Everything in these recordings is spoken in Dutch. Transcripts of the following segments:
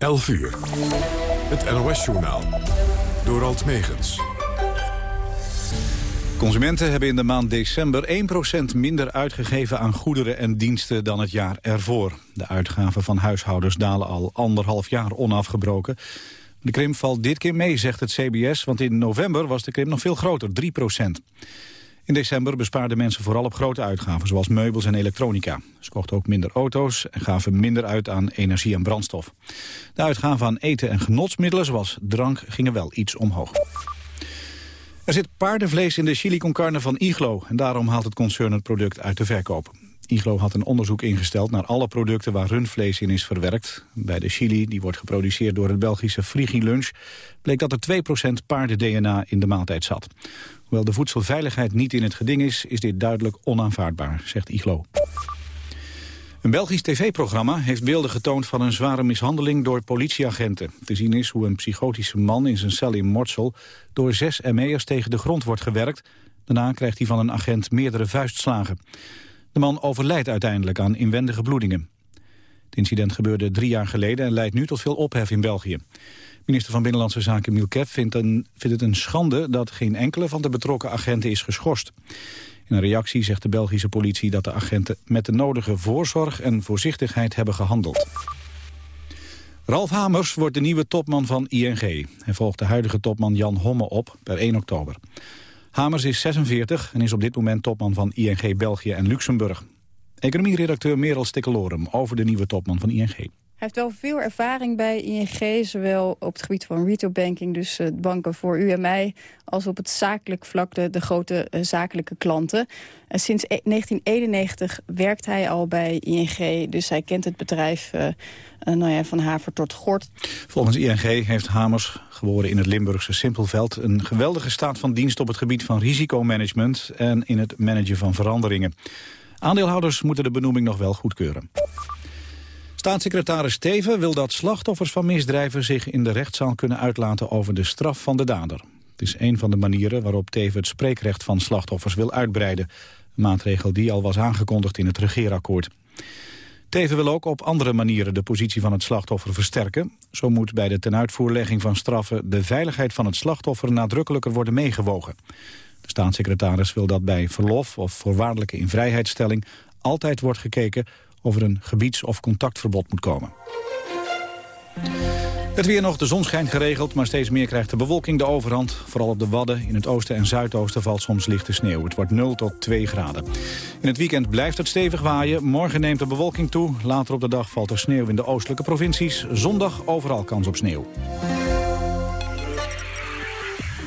11 uur. Het NOS-journaal. Door Alt Megens. Consumenten hebben in de maand december 1% minder uitgegeven aan goederen en diensten dan het jaar ervoor. De uitgaven van huishoudens dalen al anderhalf jaar onafgebroken. De krimp valt dit keer mee, zegt het CBS, want in november was de krimp nog veel groter, 3%. In december bespaarden mensen vooral op grote uitgaven, zoals meubels en elektronica. Ze kochten ook minder auto's en gaven minder uit aan energie en brandstof. De uitgaven aan eten en genotsmiddelen, zoals drank, gingen wel iets omhoog. Er zit paardenvlees in de chili con carne van Iglo... en daarom haalt het concern het product uit de verkoop. Iglo had een onderzoek ingesteld naar alle producten waar rundvlees in is verwerkt. Bij de chili, die wordt geproduceerd door het Belgische Frigilunch... bleek dat er 2% paarden-DNA in de maaltijd zat. Hoewel de voedselveiligheid niet in het geding is, is dit duidelijk onaanvaardbaar, zegt Iglo. Een Belgisch tv-programma heeft beelden getoond van een zware mishandeling door politieagenten. Te zien is hoe een psychotische man in zijn cel in Mortsel door zes ME'ers tegen de grond wordt gewerkt. Daarna krijgt hij van een agent meerdere vuistslagen. De man overlijdt uiteindelijk aan inwendige bloedingen. Het incident gebeurde drie jaar geleden en leidt nu tot veel ophef in België. Minister van Binnenlandse Zaken Milket vindt, vindt het een schande dat geen enkele van de betrokken agenten is geschorst. In een reactie zegt de Belgische politie dat de agenten met de nodige voorzorg en voorzichtigheid hebben gehandeld. Ralf Hamers wordt de nieuwe topman van ING. Hij volgt de huidige topman Jan Homme op per 1 oktober. Hamers is 46 en is op dit moment topman van ING België en Luxemburg. Economieredacteur Merel Stikkelorum over de nieuwe topman van ING. Hij heeft wel veel ervaring bij ING, zowel op het gebied van retailbanking, dus uh, banken voor u en mij, als op het zakelijk vlak de, de grote uh, zakelijke klanten. Sinds 1991 e-, werkt hij al bij ING, dus hij kent het bedrijf nou ja, van haver tot gort. Volgens ING heeft Hamers, geboren in het Limburgse Simpelveld, een geweldige staat van dienst op het gebied van risicomanagement en in het managen van veranderingen. Aandeelhouders moeten de benoeming nog wel goedkeuren. Staatssecretaris Steven wil dat slachtoffers van misdrijven zich in de rechtszaal kunnen uitlaten over de straf van de dader. Het is een van de manieren waarop Teven het spreekrecht van slachtoffers wil uitbreiden. Een maatregel die al was aangekondigd in het regeerakkoord. Teven wil ook op andere manieren de positie van het slachtoffer versterken. Zo moet bij de tenuitvoerlegging van straffen de veiligheid van het slachtoffer nadrukkelijker worden meegewogen. De staatssecretaris wil dat bij verlof of voorwaardelijke invrijheidstelling altijd wordt gekeken of er een gebieds- of contactverbod moet komen. Het weer nog, de zon schijnt geregeld, maar steeds meer krijgt de bewolking de overhand. Vooral op de Wadden, in het oosten en zuidoosten valt soms lichte sneeuw. Het wordt 0 tot 2 graden. In het weekend blijft het stevig waaien. Morgen neemt de bewolking toe. Later op de dag valt er sneeuw in de oostelijke provincies. Zondag overal kans op sneeuw.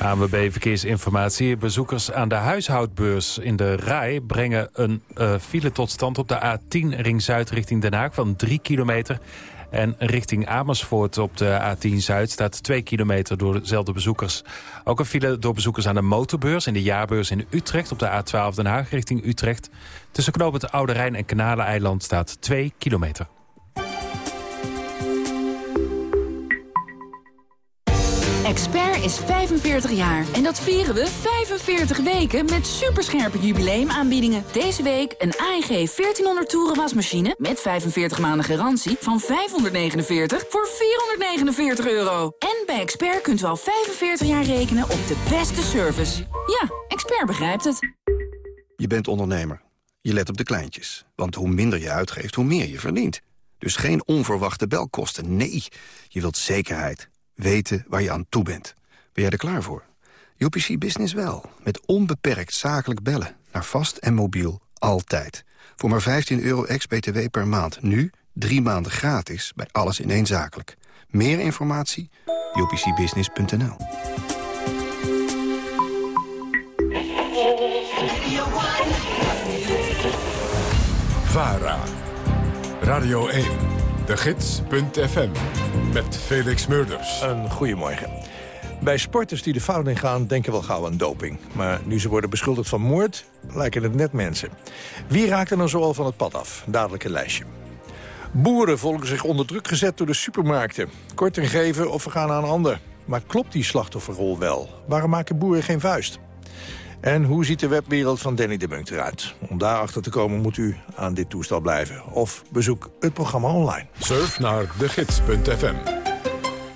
ANWB Verkeersinformatie. Bezoekers aan de huishoudbeurs in de Rij brengen een uh, file tot stand op de A10 Ring Zuid richting Den Haag van 3 kilometer. En richting Amersfoort op de A10 Zuid staat 2 kilometer door dezelfde bezoekers. Ook een file door bezoekers aan de motorbeurs in de jaarbeurs in Utrecht op de A12 Den Haag richting Utrecht. Tussen knoop het Oude Rijn en Kanaleneiland staat 2 kilometer. Expert is 45 jaar en dat vieren we 45 weken met superscherpe jubileumaanbiedingen. Deze week een AEG 1400 toeren wasmachine met 45 maanden garantie van 549 voor 449 euro. En bij Expert kunt u al 45 jaar rekenen op de beste service. Ja, Expert begrijpt het. Je bent ondernemer. Je let op de kleintjes. Want hoe minder je uitgeeft, hoe meer je verdient. Dus geen onverwachte belkosten. Nee, je wilt zekerheid weten waar je aan toe bent. Ben jij er klaar voor? UPC Business wel. Met onbeperkt zakelijk bellen. Naar vast en mobiel. Altijd. Voor maar 15 euro ex-BTW per maand. Nu drie maanden gratis bij alles ineenzakelijk. Meer informatie? upcbusiness.nl VARA. Radio 1. De Gids.fm met Felix Murders. Een goedemorgen. Bij sporters die de fout in gaan, denken wel gauw aan doping. Maar nu ze worden beschuldigd van moord, lijken het net mensen. Wie raakt er dan zoal van het pad af? Dadelijk een lijstje. Boeren voelen zich onder druk gezet door de supermarkten. Korting geven of we gaan aan een ander. Maar klopt die slachtofferrol wel? Waarom maken boeren geen vuist? En hoe ziet de webwereld van Danny de Munk eruit? Om daarachter te komen moet u aan dit toestel blijven. Of bezoek het programma online. Surf naar degids.fm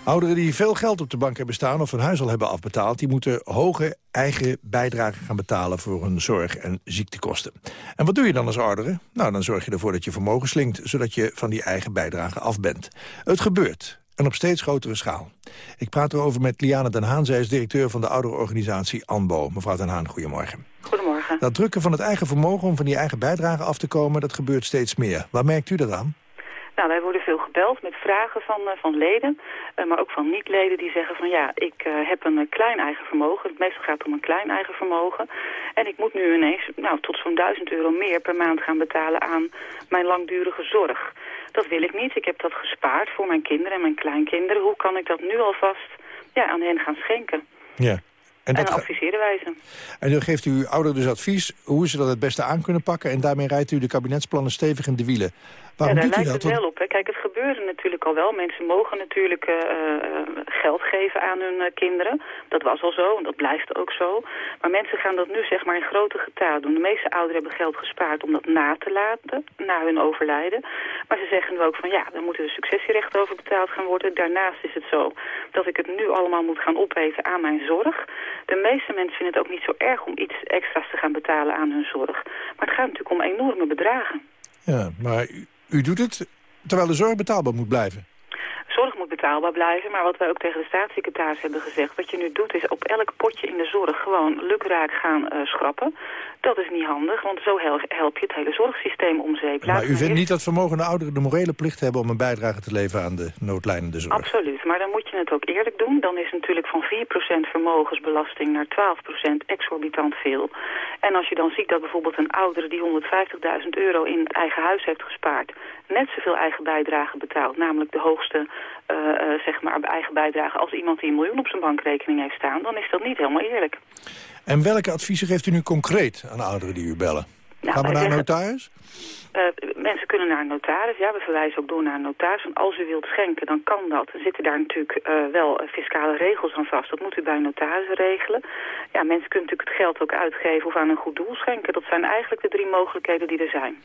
Ouderen die veel geld op de bank hebben staan of hun huis al hebben afbetaald... die moeten hoge eigen bijdrage gaan betalen voor hun zorg en ziektekosten. En wat doe je dan als oudere? Nou, dan zorg je ervoor dat je vermogen slinkt... zodat je van die eigen bijdrage af bent. Het gebeurt. En op steeds grotere schaal. Ik praat erover met Liane den Haan. Zij is directeur van de ouderenorganisatie ANBO. Mevrouw den Haan, goedemorgen. Goedemorgen. Dat drukken van het eigen vermogen om van die eigen bijdrage af te komen... dat gebeurt steeds meer. Waar merkt u dat aan? Nou, wij worden veel gebeld met vragen van, uh, van leden, uh, maar ook van niet-leden die zeggen van ja, ik uh, heb een klein eigen vermogen. Het meestal gaat het om een klein eigen vermogen. En ik moet nu ineens nou, tot zo'n 1000 euro meer per maand gaan betalen aan mijn langdurige zorg. Dat wil ik niet. Ik heb dat gespaard voor mijn kinderen en mijn kleinkinderen. Hoe kan ik dat nu alvast ja, aan hen gaan schenken? Ja. En, dat en adviseren wij ze. En dan geeft u ouderen dus advies hoe ze dat het beste aan kunnen pakken... en daarmee rijdt u de kabinetsplannen stevig in de wielen. Waarom ja, daar lijkt dat? het wel op. Hè. Kijk, het gebeurde natuurlijk al wel. Mensen mogen natuurlijk uh, geld geven aan hun uh, kinderen. Dat was al zo en dat blijft ook zo. Maar mensen gaan dat nu zeg maar in grote getalen doen. De meeste ouderen hebben geld gespaard om dat na te laten, na hun overlijden. Maar ze zeggen nu ook van ja, dan moeten de successierechten over betaald gaan worden. Daarnaast is het zo dat ik het nu allemaal moet gaan opeten aan mijn zorg. De meeste mensen vinden het ook niet zo erg om iets extra's te gaan betalen aan hun zorg. Maar het gaat natuurlijk om enorme bedragen. Ja, maar u, doet het terwijl de zorg betaalbaar moet blijven. Zorg moet betaalbaar blijven, maar wat wij ook tegen de staatssecretaris hebben gezegd... wat je nu doet is op elk potje in de zorg gewoon lukraak gaan uh, schrappen. Dat is niet handig, want zo help je het hele zorgsysteem om zeep. Maar u vindt niet dat vermogende ouderen de morele plicht hebben... om een bijdrage te leveren aan de noodlijnende zorg? Absoluut, maar dan moet je het ook eerlijk doen. Dan is natuurlijk van 4% vermogensbelasting naar 12% exorbitant veel. En als je dan ziet dat bijvoorbeeld een oudere die 150.000 euro in het eigen huis heeft gespaard... net zoveel eigen bijdrage betaalt, namelijk de hoogste uh, uh, zeg maar eigen bijdrage... als iemand die een miljoen op zijn bankrekening heeft staan... dan is dat niet helemaal eerlijk. En welke adviezen geeft u nu concreet aan ouderen die u bellen? Nou, Gaan we naar een notaris? Uh, mensen kunnen naar een notaris, ja, we verwijzen ook door naar een notaris. En als u wilt schenken, dan kan dat. Er zitten daar natuurlijk uh, wel fiscale regels aan vast. Dat moet u bij een notaris regelen. Ja, mensen kunnen natuurlijk het geld ook uitgeven of aan een goed doel schenken. Dat zijn eigenlijk de drie mogelijkheden die er zijn.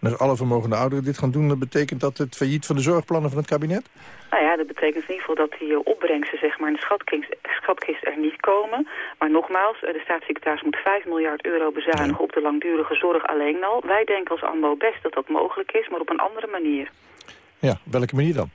En als alle vermogende ouderen dit gaan doen, dan betekent dat het failliet van de zorgplannen van het kabinet? Nou ja, dat betekent in ieder geval dat die uh, opbrengsten zeg maar, in de schatkist, schatkist er niet komen. Maar nogmaals, uh, de staatssecretaris moet 5 miljard euro bezuinigen ja. op de langdurige zorg alleen al. Wij denken als ANBO best dat dat mogelijk is, maar op een andere manier. Ja, welke manier dan?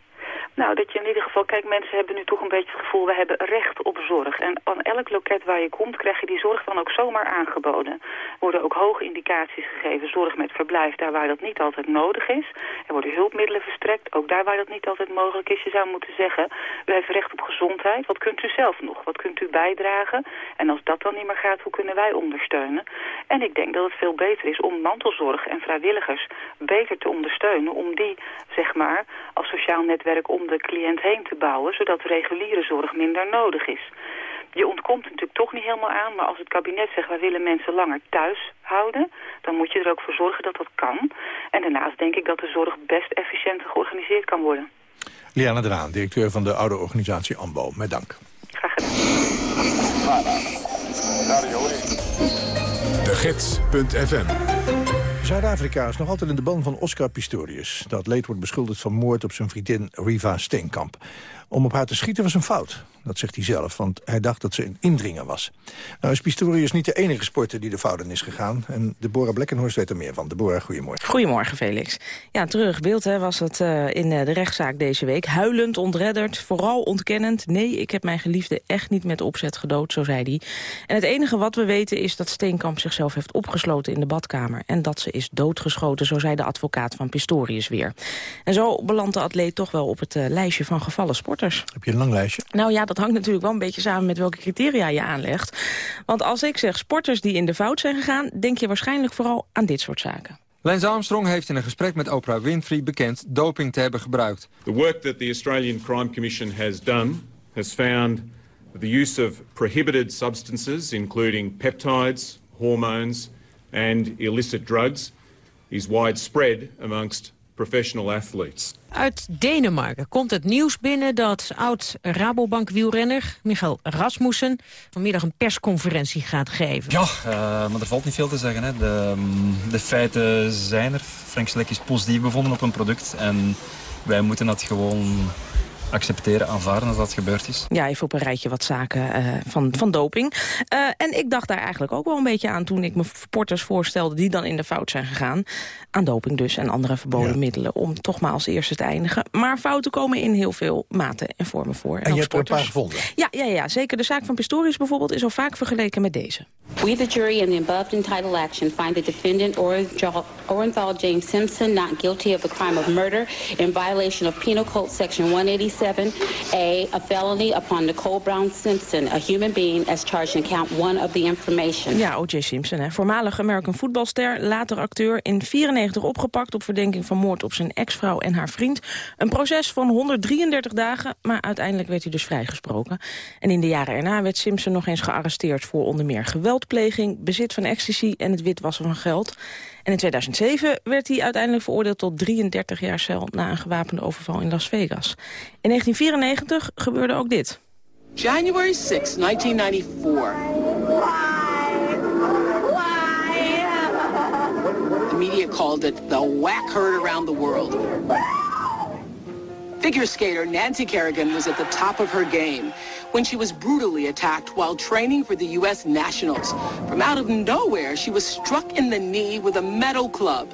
Nou, dat je in ieder geval, kijk, mensen hebben nu toch een beetje het gevoel, we hebben recht op zorg. En aan elk loket waar je komt, krijg je die zorg dan ook zomaar aangeboden. Er worden ook hoge indicaties gegeven, zorg met verblijf, daar waar dat niet altijd nodig is. Er worden hulpmiddelen verstrekt, ook daar waar dat niet altijd mogelijk is. Je zou moeten zeggen, u heeft recht op gezondheid, wat kunt u zelf nog? Wat kunt u bijdragen? En als dat dan niet meer gaat, hoe kunnen wij ondersteunen? En ik denk dat het veel beter is om mantelzorg en vrijwilligers beter te ondersteunen, om die, zeg maar, als sociaal netwerk de cliënt heen te bouwen, zodat reguliere zorg minder nodig is. Je ontkomt natuurlijk toch niet helemaal aan, maar als het kabinet zegt... wij willen mensen langer thuis houden, dan moet je er ook voor zorgen dat dat kan. En daarnaast denk ik dat de zorg best efficiënt georganiseerd kan worden. Liana Draan, directeur van de oude organisatie AMBO. Met dank. Graag gedaan. De Gids.fm Zuid-Afrika is nog altijd in de ban van Oscar Pistorius. De atleet wordt beschuldigd van moord op zijn vriendin Riva Steenkamp. Om op haar te schieten was een fout, dat zegt hij zelf, want hij dacht dat ze een indringer was. Nou is Pistorius niet de enige sporter die de fouten is gegaan. En Deborah Blekkenhorst weet er meer van. Deborah, goedemorgen. Goedemorgen, Felix. Ja, terug beeld hè, was het uh, in uh, de rechtszaak deze week. Huilend, ontredderd, vooral ontkennend. Nee, ik heb mijn geliefde echt niet met opzet gedood, zo zei hij. En het enige wat we weten is dat Steenkamp zichzelf heeft opgesloten in de badkamer. En dat ze is doodgeschoten, zo zei de advocaat van Pistorius weer. En zo belandt de atleet toch wel op het uh, lijstje van gevallen sporters. Heb je een lang lijstje? Nou ja, dat hangt natuurlijk wel een beetje samen met welke criteria je aanlegt. Want als ik zeg sporters die in de fout zijn gegaan... denk je waarschijnlijk vooral aan dit soort zaken. Lance Armstrong heeft in een gesprek met Oprah Winfrey bekend doping te hebben gebruikt. The work that the Australian Crime Commission has done has found the use of prohibited substances including peptides, hormones and illicit drugs is widespread amongst professional athletes. Uit Denemarken komt het nieuws binnen dat oud-Rabobank-wielrenner Michael Rasmussen vanmiddag een persconferentie gaat geven. Ja, uh, maar er valt niet veel te zeggen. Hè. De, de feiten zijn er. Frank Slek is positief bevonden op een product en wij moeten dat gewoon accepteren, aanvaarden dat dat gebeurd is. Ja, even op een rijtje wat zaken uh, van, van doping. Uh, en ik dacht daar eigenlijk ook wel een beetje aan toen ik me sporters voorstelde... die dan in de fout zijn gegaan. Aan doping dus en andere verboden ja. middelen om toch maar als eerste te eindigen. Maar fouten komen in heel veel maten en vormen voor. En, en je hebt er een paar gevonden? Ja, ja, ja, zeker. De zaak van Pistorius bijvoorbeeld is al vaak vergeleken met deze. We, the jury in the above entitled action, find the defendant Orenthal James Simpson not guilty of the crime of murder in violation of Penal Code Section 187A, a felony upon Nicole Brown Simpson, a human being, as charged in count one of the information. Ja, O.J. Simpson, hè. voormalig American voetbalster, later acteur, in 94 opgepakt op verdenking van moord op zijn ex-vrouw en haar vriend. Een proces van 133 dagen, maar uiteindelijk werd hij dus vrijgesproken. En in de jaren erna werd Simpson nog eens gearresteerd voor onder meer geweldpleging, bezit van ecstasy en het witwassen van geld. En in 2007 werd hij uiteindelijk veroordeeld tot 33 jaar cel... na een gewapende overval in Las Vegas. In 1994 gebeurde ook dit. January 6, 1994. The media called it the whack herd around the world. Figure skater Nancy Kerrigan was at the top of her game when she was brutally attacked while training for the U.S. Nationals. From out of nowhere, she was struck in the knee with a metal club.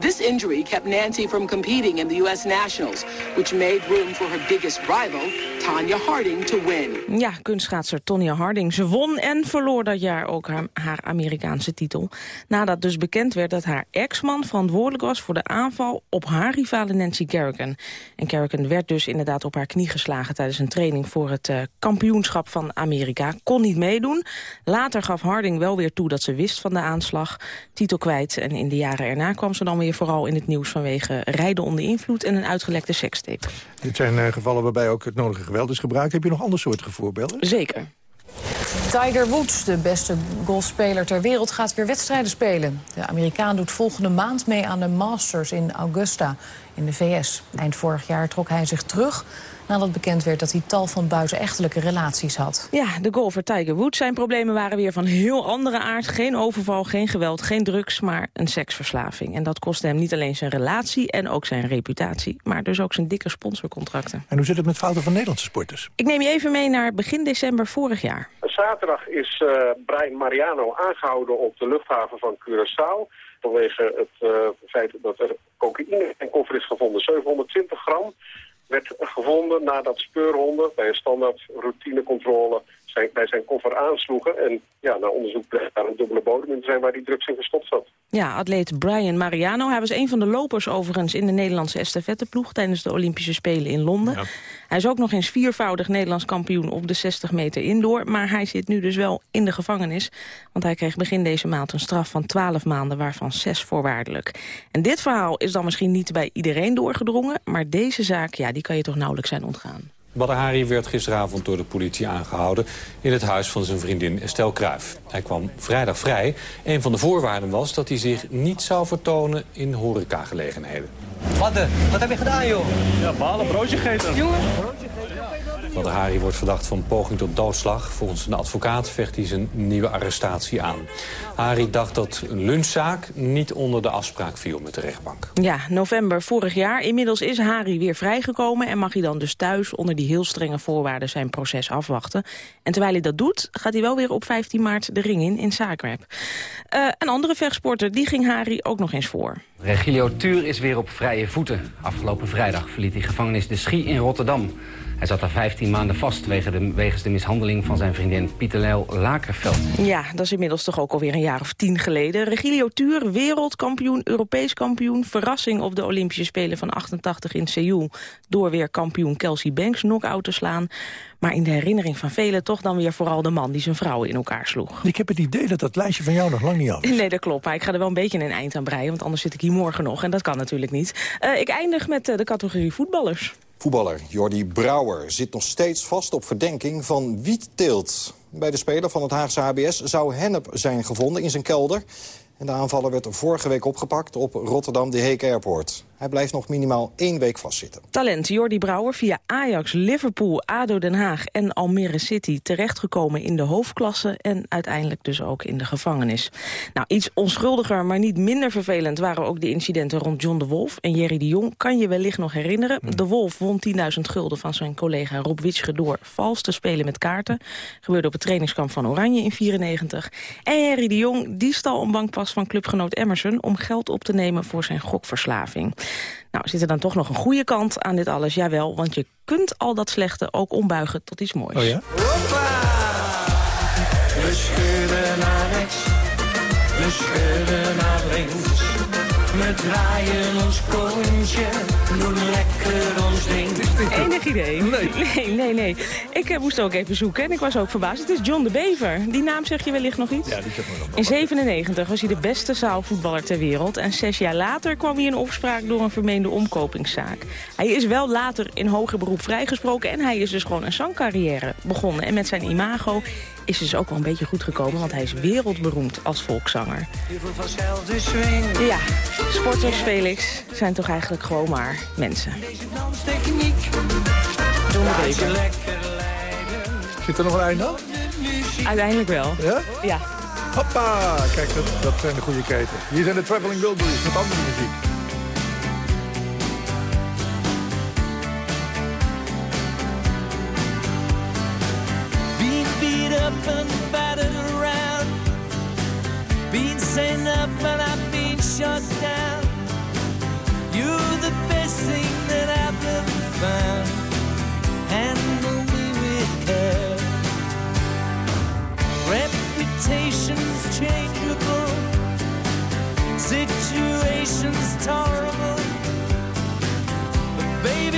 This injury kept Nancy from competing in the U.S. Nationals, which made room for her biggest rival, Tanya Harding, to win. Ja, kunstschaatser Tonya Harding. Ze won en verloor dat jaar ook haar, Amerikaanse titel. Nadat dus bekend werd dat haar ex-man verantwoordelijk was voor de aanval op haar rivale Nancy Kerrigan. En Kerrigan werd dus inderdaad op haar knie geslagen tijdens een training voor het uh, kampioenschap van Amerika. Kon niet meedoen. Later gaf Harding wel weer toe dat ze wist van de aanslag. Titel kwijt en in de jaren erna kwam ze dan weer vooral in het nieuws vanwege rijden onder invloed en een uitgelekte sekstape. Dit zijn uh, gevallen waarbij ook het nodige geweld is gebruikt. Heb je nog andere soorten voorbeelden? Zeker. Tiger Woods, de beste golfspeler ter wereld, gaat weer wedstrijden spelen. De Amerikaan doet volgende maand mee aan de Masters in Augusta in de VS. Eind vorig jaar trok hij zich terug nadat bekend werd dat hij tal van buitenechtelijke relaties had. Ja, de golfer Tiger Woods. Zijn problemen waren weer van heel andere aard. Geen overval, geen geweld, geen drugs, maar een seksverslaving. En dat kostte hem niet alleen zijn relatie en ook zijn reputatie... maar dus ook zijn dikke sponsorcontracten. En hoe zit het met fouten van Nederlandse sporters? Ik neem je even mee naar begin december vorig jaar. Zaterdag is uh, Brian Mariano aangehouden op de luchthaven van Curaçao vanwege het uh, feit dat er cocaïne in koffer is gevonden. 720 gram werd gevonden nadat speurhonden bij een standaard routinecontrole zijn, bij zijn koffer aansloegen. En ja, na onderzoek bleek daar een dubbele bodem in te zijn waar die drugs in gestopt zat. Ja, atleet Brian Mariano. Hij was een van de lopers overigens in de Nederlandse estafetteploeg tijdens de Olympische Spelen in Londen. Ja. Hij is ook nog eens viervoudig Nederlands kampioen op de 60 meter indoor. Maar hij zit nu dus wel in de gevangenis. Want hij kreeg begin deze maand een straf van 12 maanden, waarvan 6 voorwaardelijk. En dit verhaal is dan misschien niet bij iedereen doorgedrongen. Maar deze zaak, ja, die kan je toch nauwelijks zijn ontgaan. Badr Hari werd gisteravond door de politie aangehouden... in het huis van zijn vriendin Estelle Kruijf. Hij kwam vrijdag vrij. Een van de voorwaarden was dat hij zich niet zou vertonen in horecagelegenheden. Wat, wat heb je gedaan, joh? Ja, balen, broodje gegeten. Jongen, Badr Hari wordt verdacht van poging tot doodslag. Volgens een advocaat vecht hij zijn nieuwe arrestatie aan. Hari dacht dat een lunchzaak niet onder de afspraak viel met de rechtbank. Ja, november vorig jaar. Inmiddels is Hari weer vrijgekomen... en mag hij dan dus thuis onder die heel strenge voorwaarden zijn proces afwachten. En terwijl hij dat doet, gaat hij wel weer op 15 maart de ring in in Zagreb. Uh, een andere vechtsporter, die ging Hari ook nog eens voor. Regilio Tuur is weer op vrije voeten. Afgelopen vrijdag verliet hij gevangenis De Schie in Rotterdam. Hij zat daar 15 maanden vast wegens de, wegens de mishandeling van zijn vriendin Pieterlel Lakerveld. Ja, dat is inmiddels toch ook alweer een jaar of tien geleden. Regilio Tuur, wereldkampioen, Europees kampioen. Verrassing op de Olympische Spelen van 88 in Seoul. Door weer kampioen Kelsey Banks knock-out te slaan. Maar in de herinnering van velen toch dan weer vooral de man die zijn vrouw in elkaar sloeg. Ik heb het idee dat dat lijstje van jou nog lang niet af is. Nee, dat klopt. Maar ik ga er wel een beetje een eind aan breien. Want anders zit ik hier morgen nog. En dat kan natuurlijk niet. Uh, ik eindig met uh, de categorie voetballers. Voetballer Jordi Brouwer zit nog steeds vast op verdenking van wietteelt. Bij de speler van het Haagse HBS zou hennep zijn gevonden in zijn kelder. En de aanvaller werd vorige week opgepakt op Rotterdam de Heek Airport. Hij blijft nog minimaal één week vastzitten. Talent Jordi Brouwer via Ajax, Liverpool, ADO Den Haag en Almere City... terechtgekomen in de hoofdklasse en uiteindelijk dus ook in de gevangenis. Nou, iets onschuldiger, maar niet minder vervelend... waren ook de incidenten rond John de Wolf en Jerry de Jong. Kan je wellicht nog herinneren. De Wolf won 10.000 gulden van zijn collega Rob Witsche... door vals te spelen met kaarten. Gebeurde op het trainingskamp van Oranje in 94. En Jerry de Jong die stal een bankpas van clubgenoot Emerson... om geld op te nemen voor zijn gokverslaving. Nou, zit er dan toch nog een goede kant aan dit alles? Jawel, want je kunt al dat slechte ook ombuigen tot iets moois. Oh ja? We schudden naar rechts, we schudden naar links. We draaien ons kontje, doen lekker ons ding. Enig idee? Nee. Nee, nee, nee. Ik eh, moest ook even zoeken en ik was ook verbaasd. Het is John de Bever. Die naam zeg je wellicht nog iets? Ja, die zegt me nog. In 97 was hij de beste zaalvoetballer ter wereld. En zes jaar later kwam hij in opspraak door een vermeende omkopingszaak. Hij is wel later in hoger beroep vrijgesproken... en hij is dus gewoon een zangcarrière begonnen. En met zijn imago is dus ook wel een beetje goed gekomen... want hij is wereldberoemd als volkszanger. Ja, sporters, Felix, zijn toch eigenlijk gewoon maar mensen. Zit er nog een einde aan? Uiteindelijk wel. Ja? Ja. Hoppa! Kijk, dat, dat zijn de goede keten. Hier zijn de Traveling Wilburys met andere muziek. Up and battered around. Being sent up and I've been shut down. You're the best thing that I've ever found. Handle me with care. Reputation's changeable. Situation's tolerable. But baby,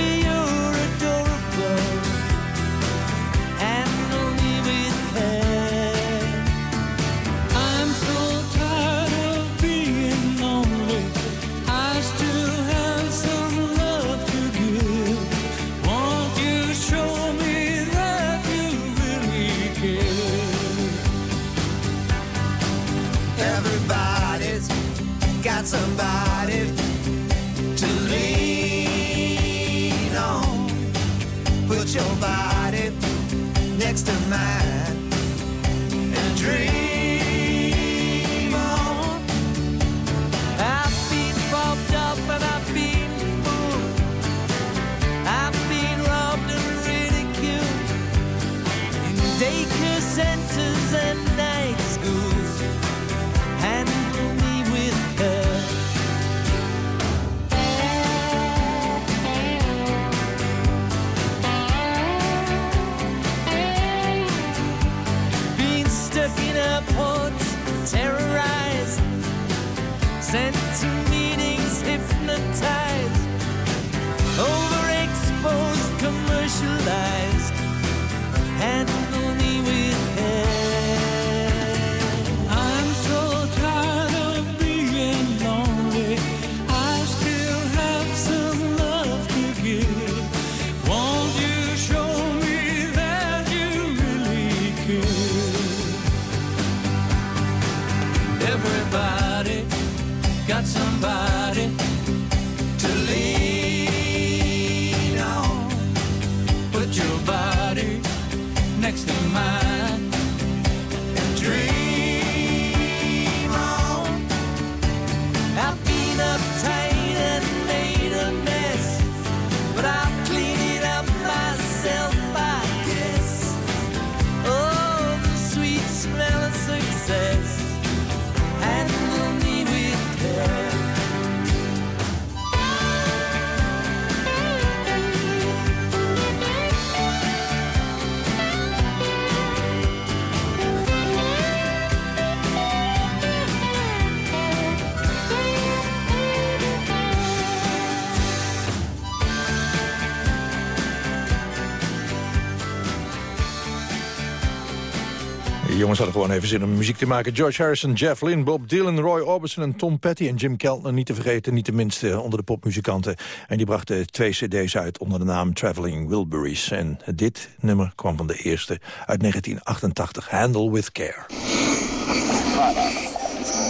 jongens hadden gewoon even zin om muziek te maken. George Harrison, Jeff Lynne, Bob Dylan, Roy Orbison en Tom Petty... en Jim Keltner, niet te vergeten, niet de minste onder de popmuzikanten. En die brachten twee cd's uit onder de naam Traveling Wilburys. En dit nummer kwam van de eerste uit 1988, Handle With Care.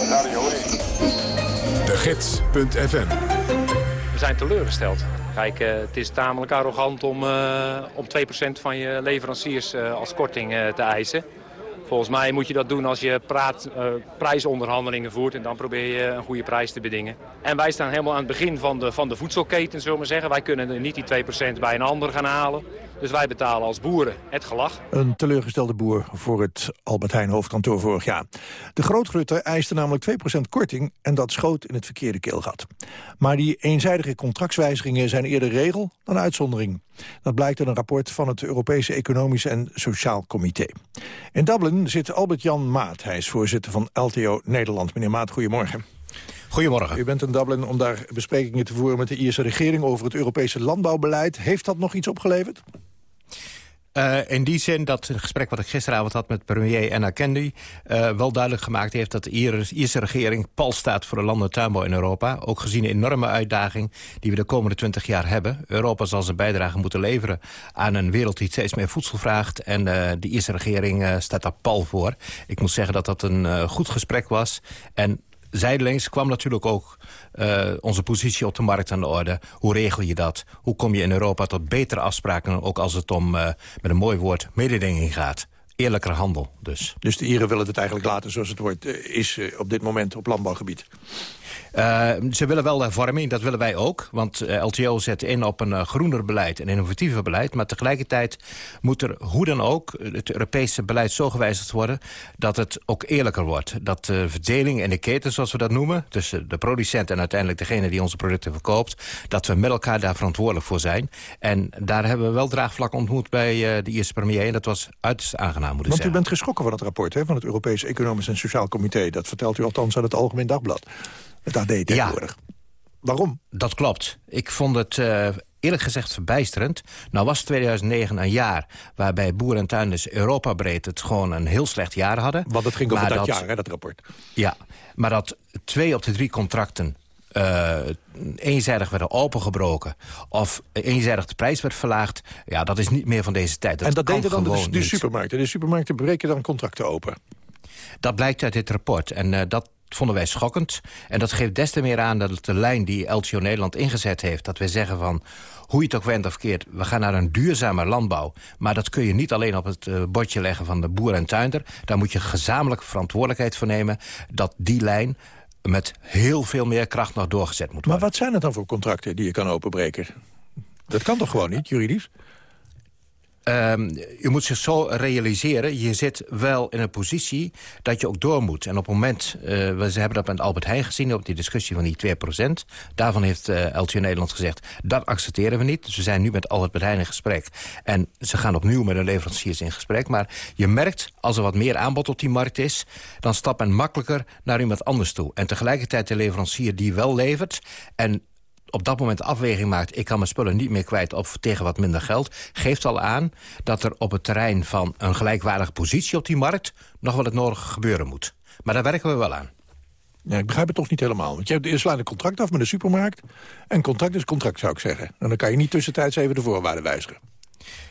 Radio 1. De Gids.fm. We zijn teleurgesteld. Kijk, uh, het is tamelijk arrogant om, uh, om 2% van je leveranciers uh, als korting te eisen. Volgens mij moet je dat doen als je praat, prijsonderhandelingen voert... en dan probeer je een goede prijs te bedingen. En wij staan helemaal aan het begin van de, van de voedselketen, zullen we zeggen. Wij kunnen niet die 2% bij een ander gaan halen. Dus wij betalen als boeren het gelag. Een teleurgestelde boer voor het Albert Heijn hoofdkantoor vorig jaar. De grootgrutter eiste namelijk 2% korting en dat schoot in het verkeerde keelgat. Maar die eenzijdige contractswijzigingen zijn eerder regel dan uitzondering. Dat blijkt uit een rapport van het Europese Economisch en Sociaal Comité. In Dublin zit Albert-Jan Maat. Hij is voorzitter van LTO Nederland. Meneer Maat, goedemorgen. Goedemorgen. U bent in Dublin om daar besprekingen te voeren met de Ierse regering over het Europese landbouwbeleid. Heeft dat nog iets opgeleverd? Uh, in die zin dat het gesprek wat ik gisteravond had met premier Anna Kendi... Uh, wel duidelijk gemaakt heeft dat de Ierse regering pal staat voor de landbouwtuinbouw in Europa. Ook gezien de enorme uitdaging die we de komende twintig jaar hebben. Europa zal zijn bijdrage moeten leveren aan een wereld die steeds meer voedsel vraagt. En uh, de Ierse regering staat daar pal voor. Ik moet zeggen dat dat een goed gesprek was. En zijdelings kwam natuurlijk ook uh, onze positie op de markt aan de orde. Hoe regel je dat? Hoe kom je in Europa tot betere afspraken... ook als het om, uh, met een mooi woord, mededinging gaat? Eerlijker handel dus. Dus de Ieren willen het eigenlijk laten zoals het wordt, uh, is op dit moment op landbouwgebied? Uh, ze willen wel hervorming, dat willen wij ook. Want uh, LTO zet in op een uh, groener beleid, een innovatiever beleid. Maar tegelijkertijd moet er hoe dan ook het Europese beleid zo gewijzigd worden... dat het ook eerlijker wordt. Dat de verdeling en de keten, zoals we dat noemen... tussen de producent en uiteindelijk degene die onze producten verkoopt... dat we met elkaar daar verantwoordelijk voor zijn. En daar hebben we wel draagvlak ontmoet bij de eerste premier. En dat was uiterst aangenaam, moet ik Want zeggen. u bent geschrokken van het rapport hè, van het Europese Economisch en Sociaal Comité. Dat vertelt u althans aan het Algemeen Dagblad. Het AD tegenwoordig. Ja, Waarom? Dat klopt. Ik vond het uh, eerlijk gezegd verbijsterend. Nou was 2009 een jaar waarbij boeren en tuinders Europa breed het gewoon een heel slecht jaar hadden. Want het ging over dat, dat, jaar, hè, dat rapport. Ja, maar dat twee op de drie contracten uh, eenzijdig werden opengebroken... of eenzijdig de prijs werd verlaagd... ja, dat is niet meer van deze tijd. Dat en dat deden dan de, de supermarkten. De supermarkten breken dan contracten open. Dat blijkt uit dit rapport. En uh, dat vonden wij schokkend. En dat geeft des te meer aan dat de lijn die LTO Nederland ingezet heeft... dat we zeggen van, hoe je het ook wendt of keert... we gaan naar een duurzamer landbouw. Maar dat kun je niet alleen op het uh, bordje leggen van de boer en tuinder. Daar moet je gezamenlijke verantwoordelijkheid voor nemen... dat die lijn met heel veel meer kracht nog doorgezet moet worden. Maar wat zijn het dan voor contracten die je kan openbreken? Dat kan toch gewoon niet, juridisch? Um, je moet zich zo realiseren, je zit wel in een positie dat je ook door moet. En op het moment, uh, we hebben dat met Albert Heijn gezien... op die discussie van die 2% Daarvan heeft uh, LTO Nederland gezegd, dat accepteren we niet. Dus we zijn nu met Albert Heijn in gesprek. En ze gaan opnieuw met de leveranciers in gesprek. Maar je merkt, als er wat meer aanbod op die markt is... dan stapt men makkelijker naar iemand anders toe. En tegelijkertijd de leverancier die wel levert... en op dat moment afweging maakt... ik kan mijn spullen niet meer kwijt of tegen wat minder geld... geeft al aan dat er op het terrein van een gelijkwaardige positie op die markt... nog wel het nodige gebeuren moet. Maar daar werken we wel aan. Ja, ik begrijp het toch niet helemaal. Want je sluit een contract af met de supermarkt. En contract is contract, zou ik zeggen. En dan kan je niet tussentijds even de voorwaarden wijzigen.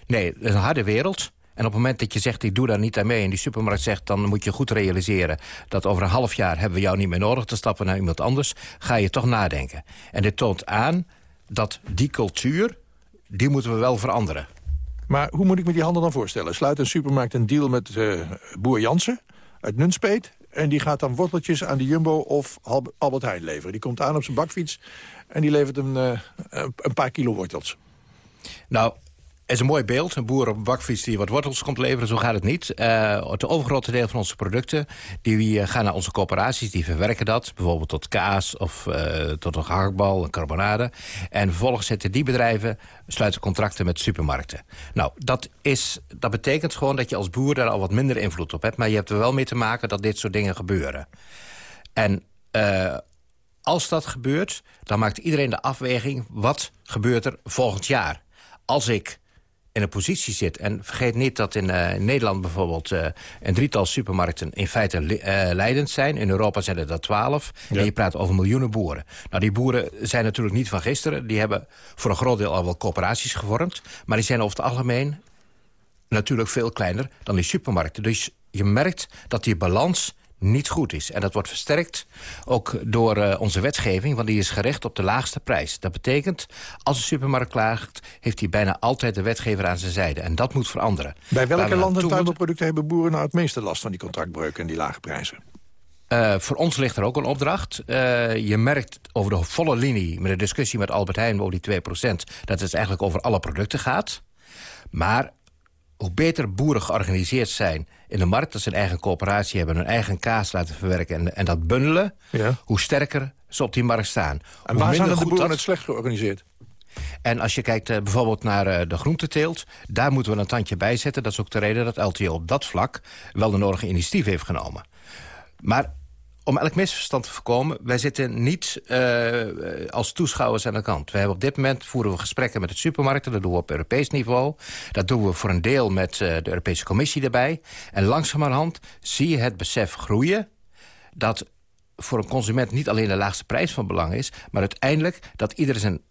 Nee, het is een harde wereld. En op het moment dat je zegt, ik doe daar niet aan mee... en die supermarkt zegt, dan moet je goed realiseren... dat over een half jaar hebben we jou niet meer nodig... te stappen naar iemand anders, ga je toch nadenken. En dit toont aan dat die cultuur, die moeten we wel veranderen. Maar hoe moet ik me die handel dan voorstellen? Sluit een supermarkt een deal met uh, boer Jansen uit Nunspeet... en die gaat dan worteltjes aan de Jumbo of Albert Heijn leveren. Die komt aan op zijn bakfiets en die levert een, uh, een paar kilo wortels. Nou, is een mooi beeld. Een boer op een bakfiets die wat wortels komt leveren. Zo gaat het niet. Uh, het overgrote deel van onze producten die uh, gaan naar onze coöperaties. Die verwerken dat. Bijvoorbeeld tot kaas of uh, tot een gehaktbal, een carbonade. En vervolgens zetten die bedrijven sluiten contracten met supermarkten. Nou, dat, is, dat betekent gewoon dat je als boer daar al wat minder invloed op hebt. Maar je hebt er wel mee te maken dat dit soort dingen gebeuren. En als dat gebeurt, dan maakt iedereen de afweging... wat gebeurt er volgend jaar? Als ik in een positie zit. En vergeet niet dat in, uh, in Nederland bijvoorbeeld uh, een drietal supermarkten in feite uh, leidend zijn. In Europa zijn er dat twaalf. Ja. En je praat over miljoenen boeren. Nou, die boeren zijn natuurlijk niet van gisteren. Die hebben voor een groot deel al wel coöperaties gevormd. Maar die zijn over het algemeen natuurlijk veel kleiner dan die supermarkten. Dus je merkt dat die balans niet goed is. En dat wordt versterkt ook door uh, onze wetgeving, want die is gericht op de laagste prijs. Dat betekent, als een supermarkt klaagt, heeft hij bijna altijd de wetgever aan zijn zijde. En dat moet veranderen. Bij welke landen en tuinbouwproducten hebben boeren nou het meeste last van die contractbreuken en die lage prijzen? Uh, voor ons ligt er ook een opdracht. Uh, je merkt over de volle linie, met de discussie met Albert Heijn over die 2%... dat het eigenlijk over alle producten gaat. Maar hoe beter boeren georganiseerd zijn in de markt... dat ze een eigen coöperatie hebben, hun eigen kaas laten verwerken... en, en dat bundelen, ja. hoe sterker ze op die markt staan. En waar zijn de boeren dat... het slecht georganiseerd? En als je kijkt uh, bijvoorbeeld naar uh, de groenteteelt... daar moeten we een tandje bij zetten. Dat is ook de reden dat LTO op dat vlak wel de nodige initiatief heeft genomen. Maar om elk misverstand te voorkomen... wij zitten niet uh, als toeschouwers aan de kant. We hebben op dit moment voeren we gesprekken met de supermarkten. Dat doen we op Europees niveau. Dat doen we voor een deel met uh, de Europese Commissie erbij. En langzamerhand zie je het besef groeien... dat voor een consument niet alleen de laagste prijs van belang is... maar uiteindelijk dat ieder zijn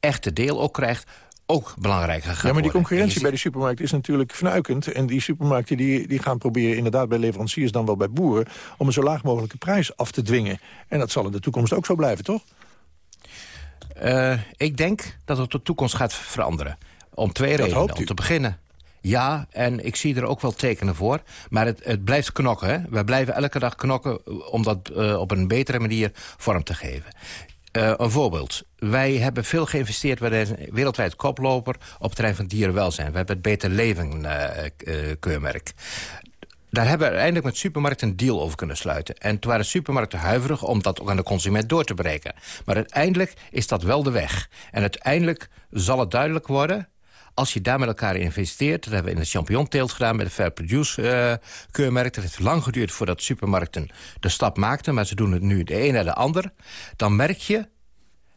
echte deel ook krijgt ook belangrijker gaat Ja, maar die concurrentie bij de supermarkt is natuurlijk fnuikend. En die supermarkten die, die gaan proberen inderdaad bij leveranciers dan wel bij boeren... om een zo laag mogelijke prijs af te dwingen. En dat zal in de toekomst ook zo blijven, toch? Uh, ik denk dat het de toekomst gaat veranderen. Om twee dat redenen. Om te beginnen. Ja, en ik zie er ook wel tekenen voor. Maar het, het blijft knokken. Hè? We blijven elke dag knokken om dat uh, op een betere manier vorm te geven. Uh, een voorbeeld. Wij hebben veel geïnvesteerd. We zijn wereldwijd koploper op het terrein van dierenwelzijn. We hebben het Beter Leven uh, uh, keurmerk. Daar hebben we uiteindelijk met supermarkten een deal over kunnen sluiten. En toen waren supermarkten huiverig om dat ook aan de consument door te breken. Maar uiteindelijk is dat wel de weg. En uiteindelijk zal het duidelijk worden als je daar met elkaar investeert... dat hebben we in de champignon-teelt gedaan met de Fair Produce uh, keurmerk... dat heeft lang geduurd voordat supermarkten de stap maakten... maar ze doen het nu de een naar de ander. Dan merk je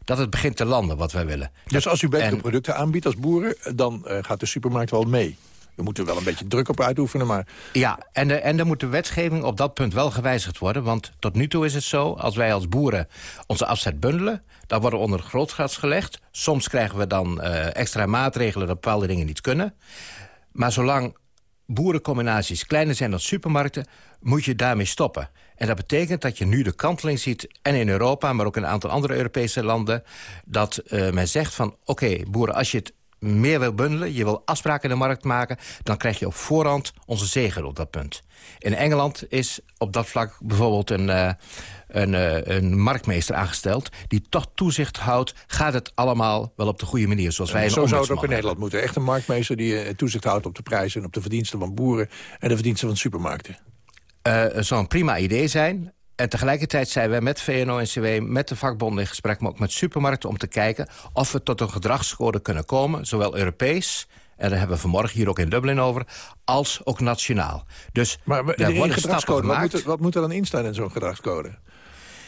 dat het begint te landen wat wij willen. Dus als u betere en... producten aanbiedt als boeren... dan uh, gaat de supermarkt wel mee? We moeten wel een beetje druk op uitoefenen, maar... Ja, en, en dan moet de wetgeving op dat punt wel gewijzigd worden. Want tot nu toe is het zo, als wij als boeren onze afzet bundelen... dan worden we onder grootschats gelegd. Soms krijgen we dan uh, extra maatregelen dat bepaalde dingen niet kunnen. Maar zolang boerencombinaties kleiner zijn dan supermarkten... moet je daarmee stoppen. En dat betekent dat je nu de kanteling ziet, en in Europa... maar ook in een aantal andere Europese landen... dat uh, men zegt van, oké, boeren, als je het meer wil bundelen, je wil afspraken in de markt maken... dan krijg je op voorhand onze zegen op dat punt. In Engeland is op dat vlak bijvoorbeeld een, uh, een, uh, een marktmeester aangesteld... die toch toezicht houdt, gaat het allemaal wel op de goede manier... zoals wij Zo zou het ook in Nederland moeten. Echt een marktmeester die uh, toezicht houdt op de prijzen... en op de verdiensten van boeren en de verdiensten van supermarkten. Het zou een prima idee zijn... En tegelijkertijd zijn wij met VNO-NCW, met de vakbonden in gesprek... maar ook met supermarkten om te kijken of we tot een gedragscode kunnen komen... zowel Europees, en daar hebben we vanmorgen hier ook in Dublin over... als ook nationaal. Dus maar maar in gedragscode, wat moet, er, wat moet er dan in staan in zo'n gedragscode?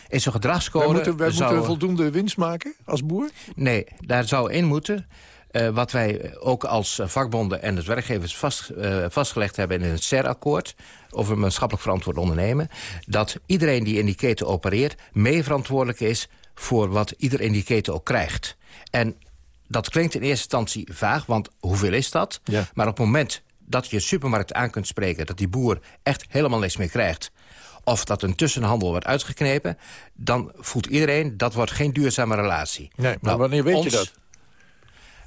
In zo'n gedragscode... Wij moeten, wij zou... moeten we voldoende winst maken als boer? Nee, daar zou in moeten... Uh, wat wij ook als vakbonden en de werkgevers vast, uh, vastgelegd hebben in het CER-akkoord... over maatschappelijk verantwoord ondernemen... dat iedereen die in die keten opereert... mee verantwoordelijk is voor wat ieder in die keten ook krijgt. En dat klinkt in eerste instantie vaag, want hoeveel is dat? Ja. Maar op het moment dat je supermarkt aan kunt spreken... dat die boer echt helemaal niks meer krijgt of dat een tussenhandel wordt uitgeknepen... dan voelt iedereen, dat wordt geen duurzame relatie. Nee, maar nou, wanneer weet ons, je dat?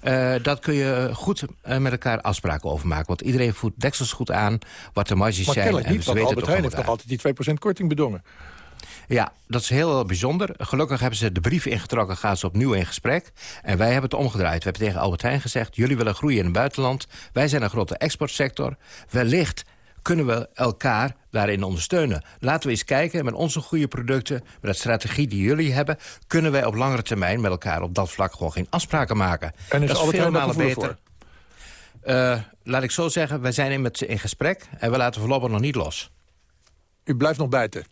Uh, dat kun je goed uh, met elkaar afspraken over maken. Want iedereen voelt deksels goed aan wat de marges maar zijn. Maar niet, want Albert Heijn heeft nog altijd die 2% korting bedongen. Ja, dat is heel bijzonder. Gelukkig hebben ze de brief ingetrokken, gaan ze opnieuw in gesprek. En wij hebben het omgedraaid. We hebben tegen Albert Heijn gezegd... jullie willen groeien in het buitenland. Wij zijn een grote exportsector. Wellicht kunnen we elkaar daarin ondersteunen. Laten we eens kijken met onze goede producten... met de strategie die jullie hebben... kunnen wij op langere termijn met elkaar op dat vlak gewoon geen afspraken maken. En is dat is veel malen beter. Uh, laat ik zo zeggen, wij zijn in, met, in gesprek... en we laten voorlopig nog niet los. U blijft nog bijten?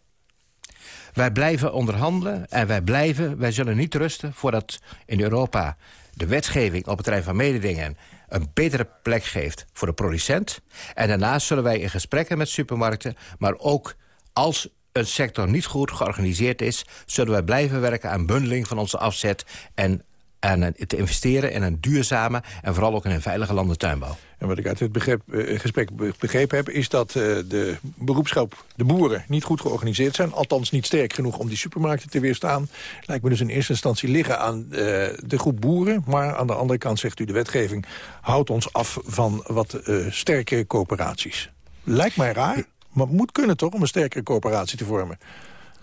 Wij blijven onderhandelen en wij blijven, wij zullen niet rusten... voordat in Europa de wetgeving op het terrein van mededingen een betere plek geeft voor de producent. En daarnaast zullen wij in gesprekken met supermarkten... maar ook als een sector niet goed georganiseerd is... zullen wij blijven werken aan bundeling van onze afzet... en aan eh, te investeren in een duurzame... en vooral ook in een veilige landentuinbouw. En wat ik uit het begrip, eh, gesprek begrepen heb... is dat eh, de beroepschap, de boeren, niet goed georganiseerd zijn. Althans niet sterk genoeg om die supermarkten te weerstaan. Lijkt me dus in eerste instantie liggen aan de groep boeren. Maar aan de andere kant zegt u, de wetgeving houdt ons af van wat sterke coöperaties. Lijkt mij raar, maar het moet kunnen toch om een sterkere coöperatie te vormen.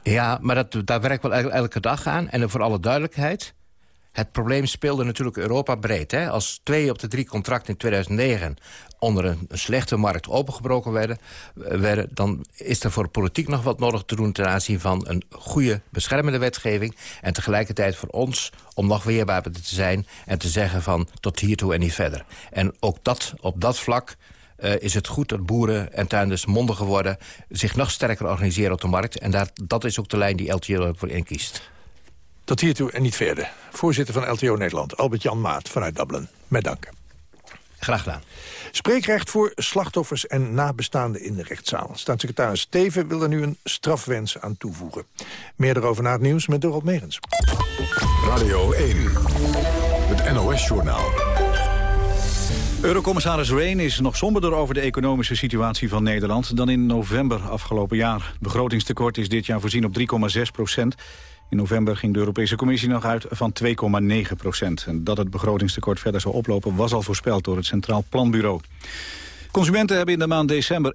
Ja, maar dat, daar werken we el- elke dag aan. En voor alle duidelijkheid... Het probleem speelde natuurlijk Europa breed. Hè? Als twee op de drie contracten in 2009 onder een, slechte markt opengebroken werden, eh, werden... dan is er voor politiek nog wat nodig te doen... ten aanzien van een goede beschermende wetgeving... en tegelijkertijd voor ons om nog weerbaar te zijn... en te zeggen van tot hiertoe en niet verder. En ook dat, op dat vlak eh, is het goed dat boeren en tuinders mondiger worden... zich nog sterker organiseren op de markt. En daar, dat is ook de lijn die LTO voor inkiest. Tot hiertoe en niet verder. Voorzitter van LTO Nederland, Albert-Jan Maat vanuit Dublin. Met dank. Graag gedaan. Spreekrecht voor slachtoffers en nabestaanden in de rechtszaal. Staatssecretaris Steven wil er nu een strafwens aan toevoegen. Meer erover na het nieuws met Dorot Megens. Radio 1, het NOS-journaal. Eurocommissaris Rehn is nog somberder over de economische situatie van Nederland dan in november afgelopen jaar. Het begrotingstekort is dit jaar voorzien op 3,6 procent. In november ging de Europese Commissie nog uit van 2,9 procent. En dat het begrotingstekort verder zou oplopen was al voorspeld door het Centraal Planbureau. Consumenten hebben in de maand december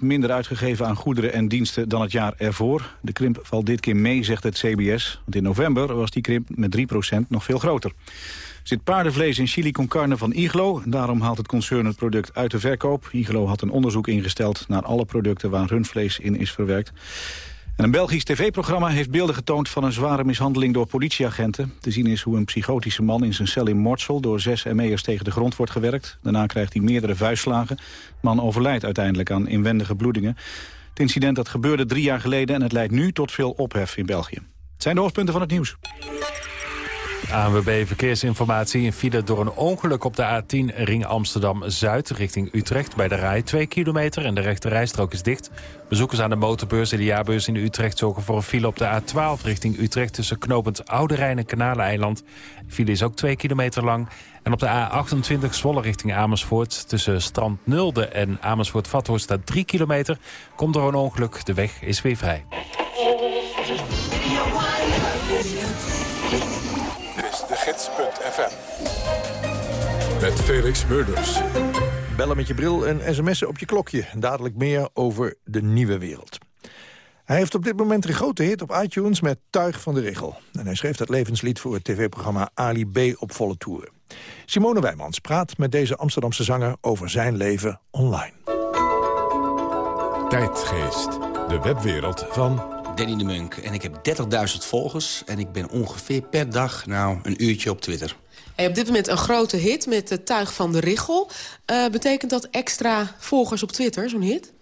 1% minder uitgegeven aan goederen en diensten dan het jaar ervoor. De krimp valt dit keer mee, zegt het CBS. Want in november was die krimp met 3% nog veel groter. Er zit paardenvlees in chili con carne van Iglo. Daarom haalt het concern het product uit de verkoop. Iglo had een onderzoek ingesteld naar alle producten waar rundvlees in is verwerkt. En een Belgisch tv-programma heeft beelden getoond van een zware mishandeling door politieagenten. Te zien is hoe een psychotische man in zijn cel in Mortsel door zes ME'ers tegen de grond wordt gewerkt. Daarna krijgt hij meerdere vuistslagen. De man overlijdt uiteindelijk aan inwendige bloedingen. Het incident dat gebeurde drie jaar geleden en het leidt nu tot veel ophef in België. Het zijn de hoofdpunten van het nieuws. ANWB Verkeersinformatie. Een file door een ongeluk op de A10 Ring Amsterdam-Zuid richting Utrecht bij de Rij. 2 kilometer en de rechte rijstrook is dicht. Bezoekers aan de motorbeurs en de jaarbeurs in Utrecht zorgen voor een file op de A12 richting Utrecht... tussen knopend Oude Rijn en Kanaleneiland. De file is ook 2 kilometer lang. En op de A28 Zwolle richting Amersfoort tussen Strand Nulde en Amersfoort-Vathorst staat 3 kilometer. Komt door een ongeluk, de weg is weer vrij. Met Felix Murders. Bellen met je bril en sms'en op je klokje. Dadelijk meer over de nieuwe wereld. Hij heeft op dit moment een grote hit op iTunes met Tuig van de Richel. En hij schreef dat levenslied voor het tv-programma Ali B op volle toeren. Simone Wijmans praat met deze Amsterdamse zanger over zijn leven online. Tijdgeest, de webwereld van Danny de Munk. En ik heb 30.000 volgers. En ik ben ongeveer per dag nou een uurtje op Twitter. Op dit moment een grote hit met de Tuig van de Richel. Eh, betekent dat extra volgers op Twitter, zo'n hit?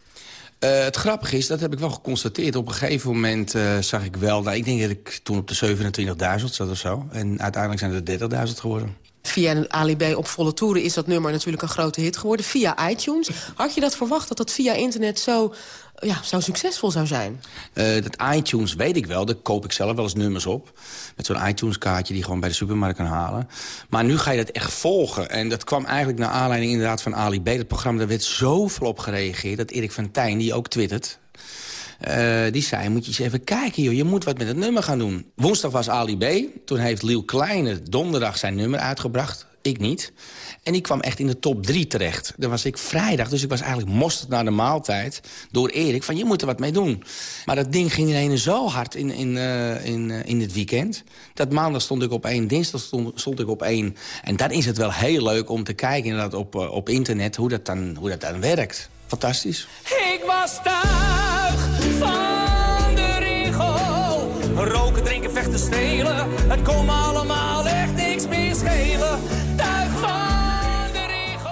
Eh, het grappige is, dat heb ik wel geconstateerd. Op een gegeven moment eh, zag ik wel... Nou, ik denk dat ik toen op de 27.000 zat of zo. En uiteindelijk zijn er 30.000 geworden. Via Ali B op volle toeren is dat nummer natuurlijk een grote hit geworden. Via iTunes. Had je dat verwacht, dat dat via internet zo, ja, zo succesvol zou zijn? Eh, dat iTunes weet ik wel, daar koop ik zelf wel eens nummers op. Met zo'n iTunes-kaartje die je gewoon bij de supermarkt kan halen. Maar nu ga je dat echt volgen. En dat kwam eigenlijk naar aanleiding inderdaad van Ali B. Dat programma, daar werd zoveel op gereageerd... dat Erik van Tijn, die ook twittert... Uh, die zei, moet je eens even kijken, joh. je moet wat met het nummer gaan doen. Woensdag was Ali B. Toen heeft Liel Kleine donderdag zijn nummer uitgebracht. Ik niet. En die kwam echt in de top drie terecht. Dan was ik vrijdag, dus ik was eigenlijk mosterd naar de maaltijd... door Erik, van je moet er wat mee doen. Maar dat ding ging ineens zo hard in, in, uh, in, uh, in dit weekend... dat maandag stond ik op één, dinsdag stond, ik op één. En dan is het wel heel leuk om te kijken inderdaad op, op internet... Hoe dat, dan, hoe dat dan werkt. Fantastisch. Ik was tuig van de regel. Roken, drinken, vechten, stelen. Het kon me allemaal echt niks meer schelen. Tuig van de regel.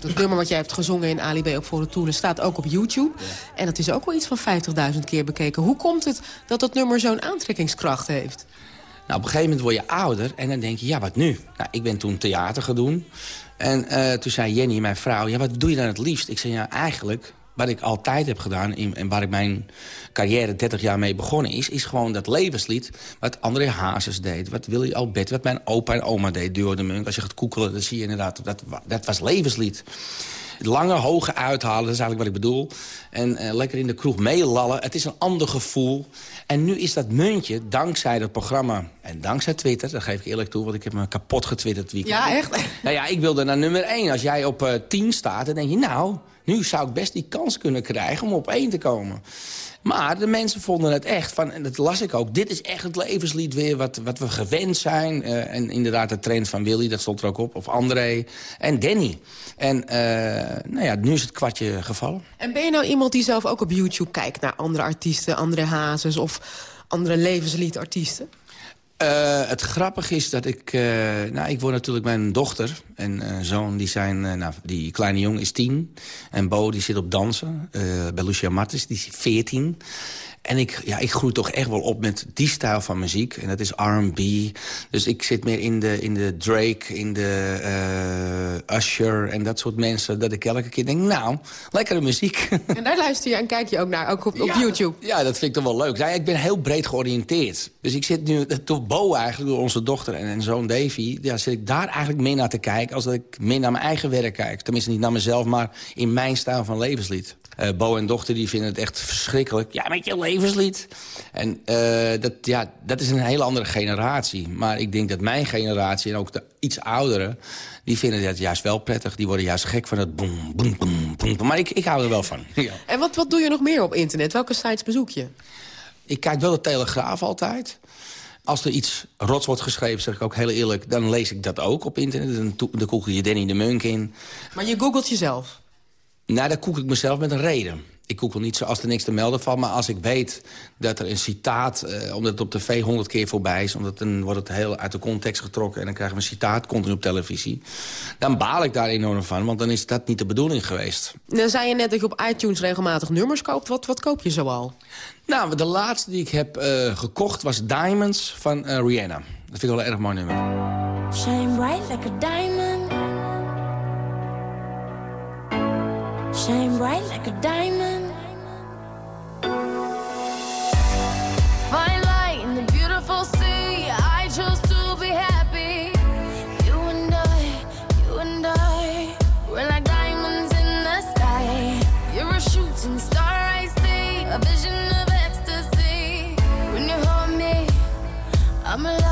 Het nummer wat jij hebt gezongen in Ali B op Volle Toeren staat ook op YouTube. En dat is ook wel iets van 50.000 keer bekeken. Hoe komt het dat dat nummer zo'n aantrekkingskracht heeft? Nou, op een gegeven moment word je ouder en dan denk je, ja, wat nu? Nou, ik ben toen theater gaan doen. En uh, toen zei Jenny, mijn vrouw, ja, wat doe je dan het liefst? Ik zei, ja, eigenlijk wat ik altijd heb gedaan... En waar ik mijn carrière 30 jaar mee begonnen is... is gewoon dat levenslied wat André Hazes deed. Wat Willy Albert, wat mijn opa en oma deed, Duo de Munk. Als je gaat koekelen, dan zie je inderdaad... dat, dat was levenslied. Lange, hoge uithalen, dat is eigenlijk wat ik bedoel. En eh, lekker in de kroeg meelallen. Het is een ander gevoel. En nu is dat muntje, dankzij dat programma... en dankzij Twitter, dat geef ik eerlijk toe... want ik heb me kapot getwitterd weekend. Ja, echt? Nou ja, ik wilde naar nummer 1. Als jij op 10 staat, dan denk je... nou, nu zou ik best die kans kunnen krijgen om op 1 te komen. Maar de mensen vonden het echt, van, en dat las ik ook... dit is echt het levenslied weer wat, wat we gewend zijn. Eh, en inderdaad de trend van Willy, dat stond er ook op. Of André en Danny. En eh, nou ja, nu is het kwartje gevallen. En ben je nou iemand die zelf ook op YouTube kijkt naar andere artiesten... andere hazes of andere levensliedartiesten? Eh, het grappige is dat ik... eh, nou, ik word natuurlijk mijn dochter en eh, zoon, die zijn... eh, nou, die kleine jongen is tien. En Bo, die zit op dansen. bij Lucia Martens, die is veertien. En ik, ja, ik groei toch echt wel op met die stijl van muziek. En dat is R&B. Dus ik zit meer in de, in de Drake, in de eh, Usher en dat soort mensen. Dat ik elke keer denk, nou, lekkere muziek. En daar luister je en kijk je ook naar, ook op, op Ja, YouTube. Ja, dat vind ik toch wel leuk. Ja, ik ben heel breed georiënteerd. Dus ik zit nu door Bo eigenlijk, door onze dochter en, en zoon Davy... Ja, zit ik daar eigenlijk meer naar te kijken... als dat ik meer naar mijn eigen werk kijk. Tenminste, niet naar mezelf, maar in mijn stijl van levenslied. Eh, Bo en dochter die vinden het echt verschrikkelijk. Ja, met je levenslied. En eh, dat, ja, dat is een hele andere generatie. Maar ik denk dat mijn generatie en ook de iets ouderen... die vinden dat juist wel prettig. Die worden juist gek van het boem, boem, boem, boem. Maar ik, ik hou er wel van. Ja. En wat, wat doe je nog meer op internet? Welke sites bezoek je? Ik kijk wel de Telegraaf altijd. Als er iets rots wordt geschreven, zeg ik ook heel eerlijk... dan lees ik dat ook op internet. Dan, dan koek je Danny de Munk in. Maar je googelt jezelf? Nou, dan koek ik mezelf met een reden. Ik koek wel niet zo als er niks te melden valt. Maar als ik weet dat er een citaat, eh, omdat het op tv honderd keer voorbij is... omdat dan wordt het heel uit de context getrokken... en dan krijgen we een citaat continu op televisie... dan baal ik daar enorm van, want dan is dat niet de bedoeling geweest. Dan zei je net dat je op iTunes regelmatig nummers koopt. Wat, wat koop je zoal? Nou, de laatste die ik heb eh, gekocht was Diamonds van eh, Rihanna. Dat vind ik wel een erg mooi nummer. Shine bright like a diamond. Shine bright like a diamond. Find light in the beautiful sea. I chose to be happy. You and I, you and I, we're like diamonds in the sky. You're a shooting star, I see, a vision of ecstasy. When you hold me, I'm alive.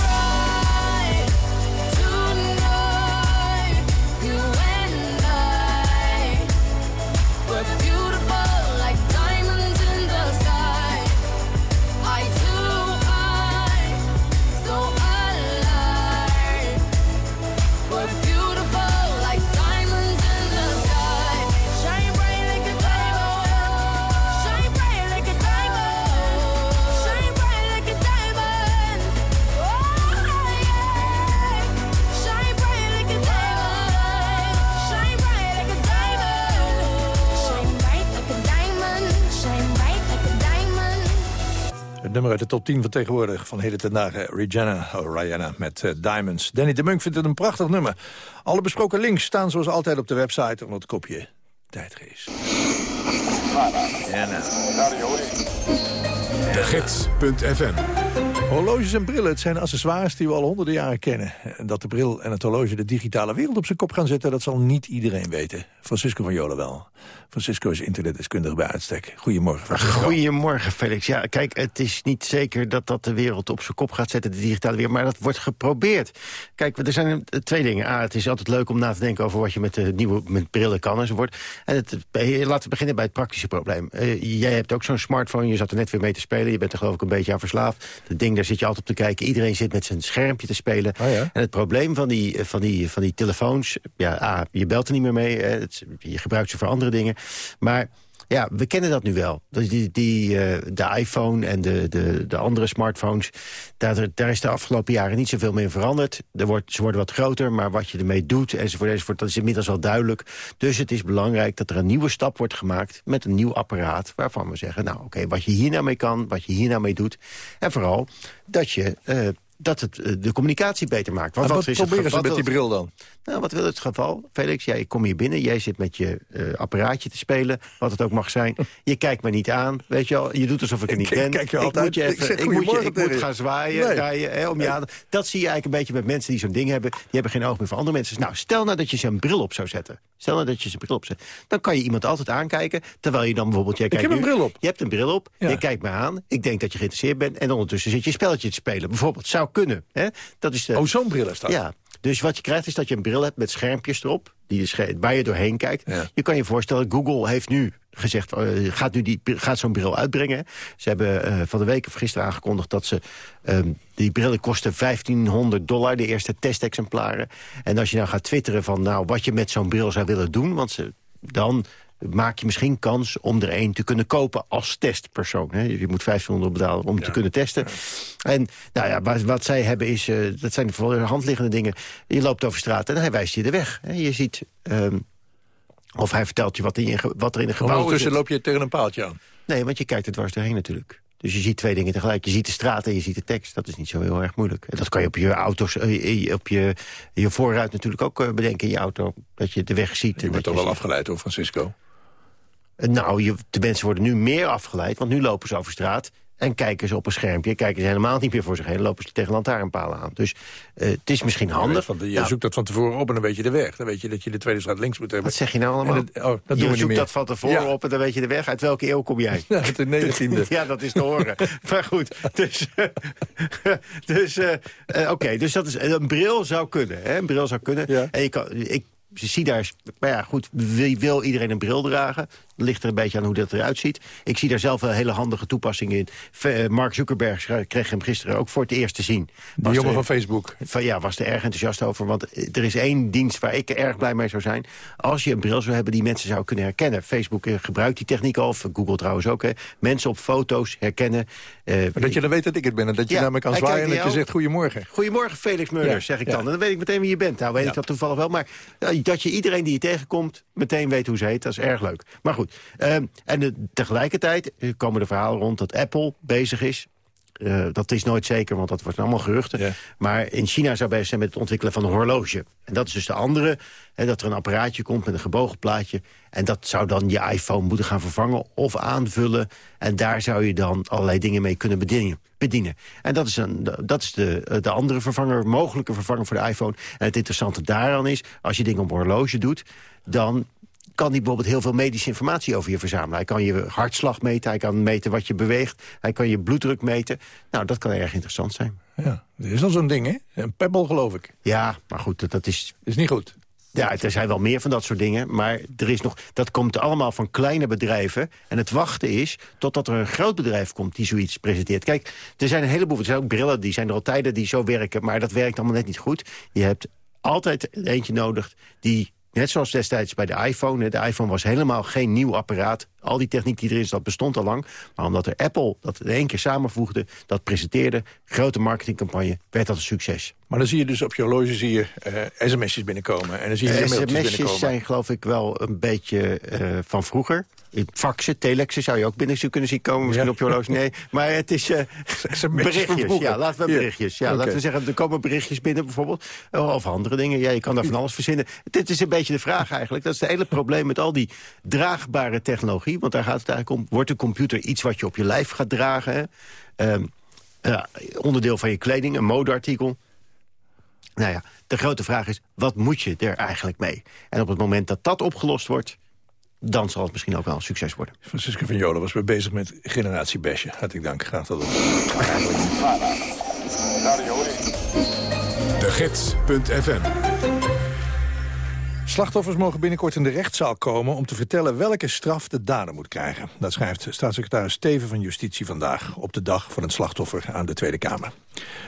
Het nummer uit de top 10 van tegenwoordig van heden ten dagen. Rihanna, oh, Rihanna met eh, Diamonds. Danny de Munk vindt het een prachtig nummer. Alle besproken links staan zoals altijd op de website onder het kopje Tijdgeest. Nou. De Gids.fm Horloges en brillen, het zijn accessoires die we al honderden jaren kennen. En dat de bril en het horloge de digitale wereld op zijn kop gaan zetten... dat zal niet iedereen weten. Francisco van Jolen wel. Francisco is internetdeskundige bij uitstek. Goedemorgen, Francisco. Goedemorgen, Felix. Ja, kijk, het is niet zeker dat dat de wereld op zijn kop gaat zetten, de digitale wereld, maar dat wordt geprobeerd. Kijk, er zijn twee dingen. A, het is altijd leuk om na te denken over wat je met de nieuwe met brillen kan enzovoort. En het, eh, laten we beginnen bij het praktische probleem. Eh, jij hebt ook zo'n smartphone, je zat er net weer mee te spelen, je bent er geloof ik een beetje aan verslaafd. Dat ding, daar zit je altijd op te kijken. Iedereen zit met zijn schermpje te spelen. En het probleem van die, van, die, van die telefoons, ja, A, je belt er niet meer mee, het- je gebruikt ze voor andere dingen. Maar ja, we kennen dat nu wel. Die, die, eh, de iPhone en de, de, de andere smartphones, daar, daar is de afgelopen jaren niet zoveel meer veranderd. Er wordt, ze worden wat groter, maar wat je ermee doet enzovoort, enzovoort, dat is inmiddels wel duidelijk. Dus het is belangrijk dat er een nieuwe stap wordt gemaakt met een nieuw apparaat, waarvan we zeggen, nou oké, wat je hier nou mee kan, wat je hier nou mee doet. En vooral dat je... eh, dat het eh, de communicatie beter maakt. Maar wat is het proberen ze geval- met die bril dan? nou, wat wil het geval? Felix, jij komt hier binnen, jij zit met je eh, apparaatje te spelen, wat het ook mag zijn. Je kijkt me niet aan, weet je wel. Je doet alsof ik er niet Ik ben. kijk je ik altijd. moet je Ik even, zeg ik moet, je, ik moet gaan zwaaien, Nee. draaien, hè, om je aan. Dat zie je eigenlijk een beetje met mensen die zo'n ding hebben. Die hebben geen oog meer voor andere mensen. Nou, stel nou dat je zijn bril op zou zetten. Stel nou dat je zijn bril opzet. Dan kan je iemand altijd aankijken, terwijl je dan bijvoorbeeld... Jij kijkt heb een nu- bril op. Je hebt een bril op, Ja. je kijkt me aan. Ik denk dat je geïnteresseerd bent. En ondertussen zit je een spelletje te spelen. Bijvoorbeeld, zou kunnen. Hè? Dat is Oh, zo'n bril is dat? Ja, dus wat je krijgt is dat je een bril hebt met schermpjes erop... Die sche- waar je doorheen kijkt. Je kan je voorstellen, Google heeft nu gezegd... eh, gaat, nu die, gaat zo'n bril uitbrengen. Ze hebben eh, van de week of gisteren aangekondigd dat ze... ehm, die brillen kosten 1500 dollar, de eerste testexemplaren. En als je nou gaat twitteren van nou, wat je met zo'n bril zou willen doen... want ze, dan maak je misschien kans om er een te kunnen kopen als testpersoon. Hè. Je moet 1500 betalen om te kunnen testen. En nou ja, wat, wat zij hebben is, eh, dat zijn voor de hand liggende dingen. Je loopt over straat en hij wijst je de weg. Hè. Je ziet, ehm, of hij vertelt je wat, in wat er in een gebouw Ondertussen zit. loop je tegen een paaltje aan. Nee, want je kijkt er dwars doorheen natuurlijk. Dus je ziet twee dingen tegelijk. Je ziet de straat en je ziet de tekst. Dat is niet zo heel erg moeilijk. En dat kan je op je auto's, eh, eh, op je, je voorruit natuurlijk ook bedenken in je auto. Dat je de weg ziet. Je wordt toch wel afgeleid door Francisco? Eh, Nou, je, de mensen worden nu meer afgeleid, want nu lopen ze over straat... en kijken ze op een schermpje, kijken ze helemaal niet meer voor zich heen... lopen ze tegen lantaarnpalen aan. Dus eh, het is misschien handig. Want je Nou, zoekt dat van tevoren op en dan weet je de weg. Dan weet je dat je de tweede straat links moet hebben. wat zeg je nou allemaal? En dat, oh, dat je doen we zoekt meer. dat van tevoren Ja. op en dan weet je de weg. Uit welke eeuw kom jij? Ja, uit de 19e. ja, dat is te horen. maar goed, dus, dus eh, eh, oké, dus dat is een bril zou kunnen. Hè? Een bril zou kunnen. En je kan, ik zie daar, maar ja, goed, wil, wil iedereen een bril dragen? Ligt er een beetje aan hoe dat eruit ziet. Ik zie daar zelf wel hele handige toepassingen in. V- eh, Mark Zuckerberg kreeg hem gisteren ook voor het eerst te zien. Die Was jongen er- van Facebook. van, ja, was er erg enthousiast over. Want er is één dienst waar ik erg blij mee zou zijn. Als je een bril zou hebben die mensen zou kunnen herkennen. Facebook eh, gebruikt die techniek al, of Google trouwens ook. Hè. Mensen op foto's herkennen. eh, dat je dan weet dat ik het ben en dat je Ja, naar me kan zwaaien en dat je zegt goedemorgen. Goedemorgen Felix Meurders, Ja, zeg ik ja. dan. En dan weet ik meteen wie je bent. Nou weet ik dat toevallig wel. Maar dat je iedereen die je tegenkomt meteen weet hoe ze heet, dat is erg leuk. Maar goed, en eh, tegelijkertijd eh, komen er verhalen rond dat Apple bezig is... eh, dat is nooit zeker, want dat wordt allemaal geruchten. Maar in China zou bezig zijn met het ontwikkelen van een horloge. En dat is dus de andere, hè, dat er een apparaatje komt met een gebogen plaatje. En dat zou dan je iPhone moeten gaan vervangen of aanvullen. En daar zou je dan allerlei dingen mee kunnen bedienen. bedienen. En dat is, een, dat is de, de andere vervanger, mogelijke vervanger voor de iPhone. En het interessante daaraan is, als je dingen op een horloge doet... dan kan hij bijvoorbeeld heel veel medische informatie over je verzamelen. Hij kan je hartslag meten, hij kan meten wat je beweegt... hij kan je bloeddruk meten. Nou, dat kan erg interessant zijn. Ja, er is al zo'n ding, hè? Een Pebble, geloof ik. Ja, maar goed, dat, dat is... is niet goed. Ja, er zijn wel meer van dat soort dingen. Maar er is nog, dat komt allemaal van kleine bedrijven. En het wachten is totdat er een groot bedrijf komt die zoiets presenteert. Kijk, er zijn een heleboel... Er zijn ook brillen, die zijn er al tijden die zo werken. Maar dat werkt allemaal net niet goed. Je hebt altijd eentje nodig die... Net zoals destijds bij de iPhone. De iPhone was helemaal geen nieuw apparaat. Al die techniek die erin zat bestond al lang. Maar omdat er Apple dat in één keer samenvoegde... dat presenteerde, grote marketingcampagne, werd dat een succes. Maar dan zie je dus op je horloge zie je eh, sms'jes binnenkomen. En dan zie je e-mailtjes sms'jes binnenkomen. zijn geloof ik wel een beetje eh, van vroeger. In Faxen, telexen zou je ook binnen kunnen zien komen. Misschien op je horloge, nee. Maar het is eh, berichtjes. Ja, laten we berichtjes. Ja. Laten we zeggen, er komen berichtjes binnen bijvoorbeeld. Oh, Of andere dingen. Ja, je kan daar van alles verzinnen. Dit is een beetje de vraag eigenlijk. Dat is het hele probleem met al die draagbare technologie. Want daar gaat het eigenlijk om. Wordt de computer iets wat je op je lijf gaat dragen? Ehm, ja, onderdeel van je kleding, een modeartikel. Nou ja, de grote vraag is, wat moet je er eigenlijk mee? En op het moment dat dat opgelost wordt... dan zal het misschien ook wel een succes worden. Francisco van Jolen was weer bezig met generatie Besje. Hartelijk dank. Graag tot De Gids.fm Slachtoffers mogen binnenkort in de rechtszaal komen om te vertellen welke straf de dader moet krijgen. Dat schrijft staatssecretaris Steven van Justitie vandaag op de dag van het slachtoffer aan de Tweede Kamer.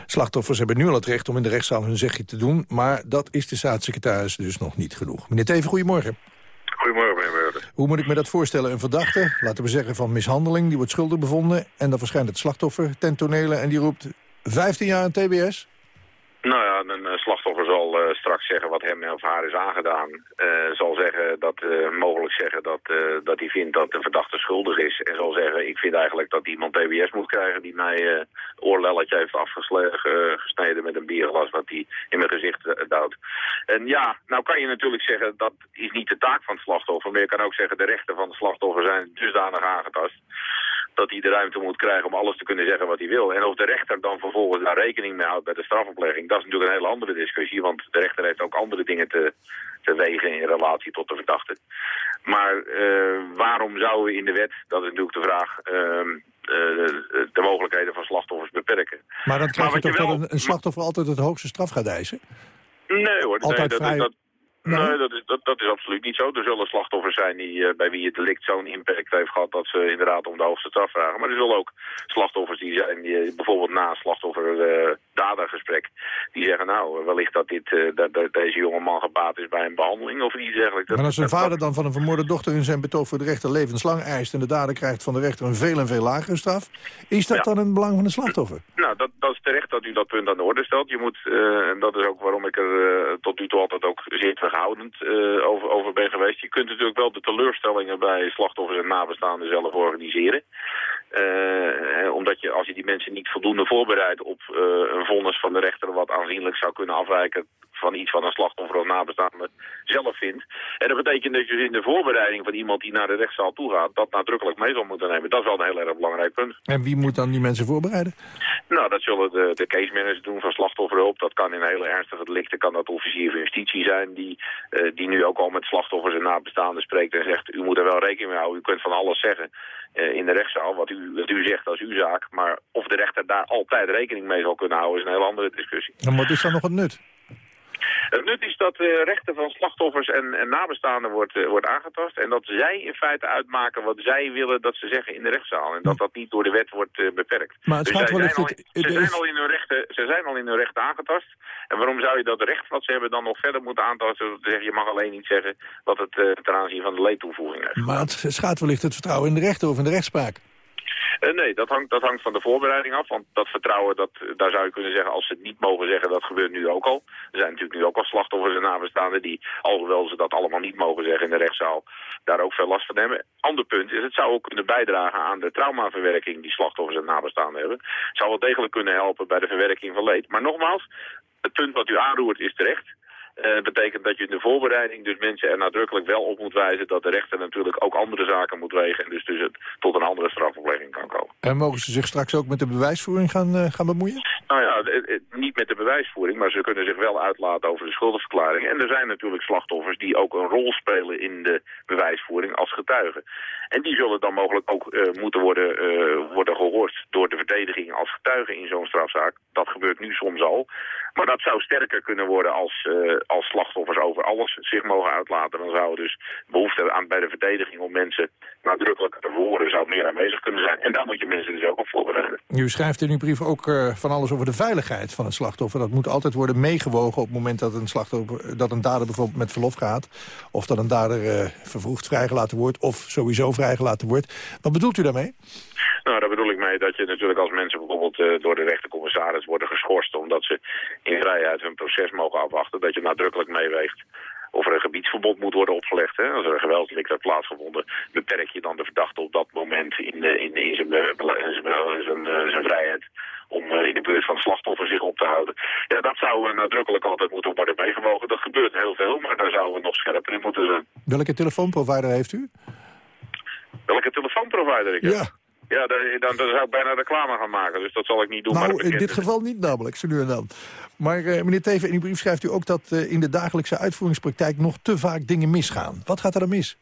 Slachtoffers hebben nu al het recht om in de rechtszaal hun zegje te doen, maar dat is de staatssecretaris dus nog niet genoeg. Meneer Teven, goedemorgen. Goedemorgen, meneer Meulen. Hoe moet ik me dat voorstellen? Een verdachte, laten we zeggen van mishandeling, die wordt schuldig bevonden en dan verschijnt het slachtoffer ten tonele en die roept 15 jaar aan TBS? Nou ja, een eh, slachtoffer zal eh, straks zeggen wat hem of haar is aangedaan. Eh, zal zeggen dat, eh, mogelijk zeggen dat, dat hij vindt dat de verdachte schuldig is. En zal zeggen, ik vind eigenlijk dat iemand TBS moet krijgen die mij oorlelletje heeft afgesneden met een bierglas wat hij in mijn gezicht duwt. En ja, nou kan je natuurlijk zeggen dat is niet de taak van het slachtoffer. Maar je kan ook zeggen de rechten van het slachtoffer zijn dusdanig aangetast dat hij de ruimte moet krijgen om alles te kunnen zeggen wat hij wil. En of de rechter dan vervolgens daar rekening mee houdt bij de strafoplegging, dat is natuurlijk een hele andere discussie. Want de rechter heeft ook andere dingen te, te wegen in relatie tot de verdachte. Maar eh, waarom zouden we in de wet, dat is natuurlijk de vraag, ehm, eh, de mogelijkheden van slachtoffers beperken? Maar dan krijg je toch wel- dat een, een slachtoffer altijd het hoogste straf gaat eisen? Nee hoor, nee, dat, vrij- dat, Nee? nee, dat, is, dat, dat is absoluut niet zo. Er zullen slachtoffers zijn die, eh, bij wie het delict zo'n impact heeft gehad dat ze inderdaad om de hoogste straf vragen. Maar er zullen ook slachtoffers die zijn, die, eh, bijvoorbeeld na een slachtoffer-dadergesprek, die zeggen nou, wellicht dat, dit, eh, dat, dat deze jonge man gebaat is bij een behandeling of iets dergelijks. Dat- Maar als een vader dan van een vermoorde dochter in zijn betoog voor de rechter levenslang eist... en de dader krijgt van de rechter een veel en veel lagere straf... is dat dan in het belang van de slachtoffer? Nou, dat, dat is terecht dat u dat punt aan de orde stelt. Je moet, eh, en dat is ook waarom ik er eh, tot nu toe altijd ook zeer terughoudend eh, over, over ben geweest. Je kunt natuurlijk wel de teleurstellingen bij slachtoffers en nabestaanden zelf organiseren. Eh, omdat je, als je die mensen niet voldoende voorbereidt op eh, een vonnis van de rechter... wat aanzienlijk zou kunnen afwijken van iets wat een slachtoffer of nabestaande zelf vindt. En dat betekent dat je dus in de voorbereiding van iemand die naar de rechtszaal toe gaat... dat nadrukkelijk mee zal moeten nemen. Dat is wel een heel erg belangrijk punt. En wie moet dan die mensen voorbereiden? Nou, dat zullen de, de case managers doen van slachtofferhulp. Dat kan in hele ernstige delicten, kan dat officier van justitie zijn... Die, eh, die nu ook al met slachtoffers en nabestaanden spreekt en zegt... u moet er wel rekening mee houden, u kunt van alles zeggen eh, in de rechtszaal... Wat u, wat u zegt als uw zaak, maar of de rechter daar altijd rekening mee zal kunnen houden... is een hele andere discussie. En wat is dan nog het nut? Het nut is dat de rechten van slachtoffers en, en nabestaanden wordt, eh, wordt aangetast. En dat zij in feite uitmaken wat zij willen dat ze zeggen in de rechtszaal. En dat dat niet door de wet wordt eh, beperkt. Maar het dus gaat zij wel zijn al, het- ze, zijn al in hun rechten, ze zijn al in hun rechten aangetast. En waarom zou je dat recht wat ze hebben dan nog verder moeten aantasten? Te zeggen, je mag alleen niet zeggen wat het eh, ten aanzien van de leedtoevoeging heeft. Maar het schaadt wellicht het vertrouwen in de rechter of in de rechtspraak. Eh, nee, dat hangt, dat hangt van de voorbereiding af. Want dat vertrouwen, dat, daar zou je kunnen zeggen, als ze het niet mogen zeggen, dat gebeurt nu ook al. Er zijn natuurlijk nu ook al slachtoffers en nabestaanden die, alhoewel ze dat allemaal niet mogen zeggen in de rechtszaal, daar ook veel last van hebben. Ander punt is, het zou ook kunnen bijdragen aan de traumaverwerking die slachtoffers en nabestaanden hebben. Het zou wel degelijk kunnen helpen bij de verwerking van leed. Maar nogmaals, het punt wat u aanroert is terecht. Eh, betekent dat je in de voorbereiding dus mensen er nadrukkelijk wel op moet wijzen dat de rechter natuurlijk ook andere zaken moet wegen en dus, dus het tot een andere strafoplegging kan komen. En mogen ze zich straks ook met de bewijsvoering gaan, eh, gaan bemoeien? Nou ja, het- het- niet met de bewijsvoering, maar ze kunnen zich wel uitlaten over de schuldenverklaring. En er zijn natuurlijk slachtoffers die ook een rol spelen in de bewijsvoering als getuigen. En die zullen dan mogelijk ook eh, moeten worden, worden gehoord door de verdediging als getuigen in zo'n strafzaak. Dat gebeurt nu soms al. Maar dat zou sterker kunnen worden als, als slachtoffers over alles zich mogen uitlaten. Dan zou dus behoefte aan bij de verdediging om mensen nadrukkelijk te verhoren zou meer aanwezig kunnen zijn. En daar moet je mensen dus ook op voorbereiden. U schrijft in uw brief ook eh, van alles over de veiligheid van het slachtoffer. Dat moet altijd worden meegewogen op het moment dat een, slachtoffer, dat een dader bijvoorbeeld met verlof gaat. Of dat een dader eh, vervroegd vrijgelaten wordt of sowieso vrijgelaten wordt. Wat bedoelt u daarmee? Nou, daar bedoel ik mee dat je natuurlijk als mensen bijvoorbeeld eh, door de rechtercommissaris worden geschorst... omdat ze in vrijheid hun proces mogen afwachten, dat je nadrukkelijk meeweegt of er een gebiedsverbod moet worden opgelegd. Hè? Als er een geweldsdelict heeft plaatsgevonden, beperk je dan de verdachte op dat moment in, de, in, in zijn, eh, zijn, eh, zijn, zijn vrijheid om in de buurt van het slachtoffer zich op te houden. Ja, dat zou nadrukkelijk altijd moeten worden meegewogen. Dat gebeurt heel veel, maar daar zouden we nog scherper in moeten zijn. Welke telefoonprovider heeft u? Welke telefoonprovider ik heb? Ja. Ja, dan, dan, zou ik bijna reclame gaan maken, dus dat zal ik niet doen. Nou, in dit is. geval niet namelijk, zo nu en dan. Maar eh, meneer Teven, in uw brief schrijft u ook dat eh, in de dagelijkse uitvoeringspraktijk nog te vaak dingen misgaan. Wat gaat er dan mis?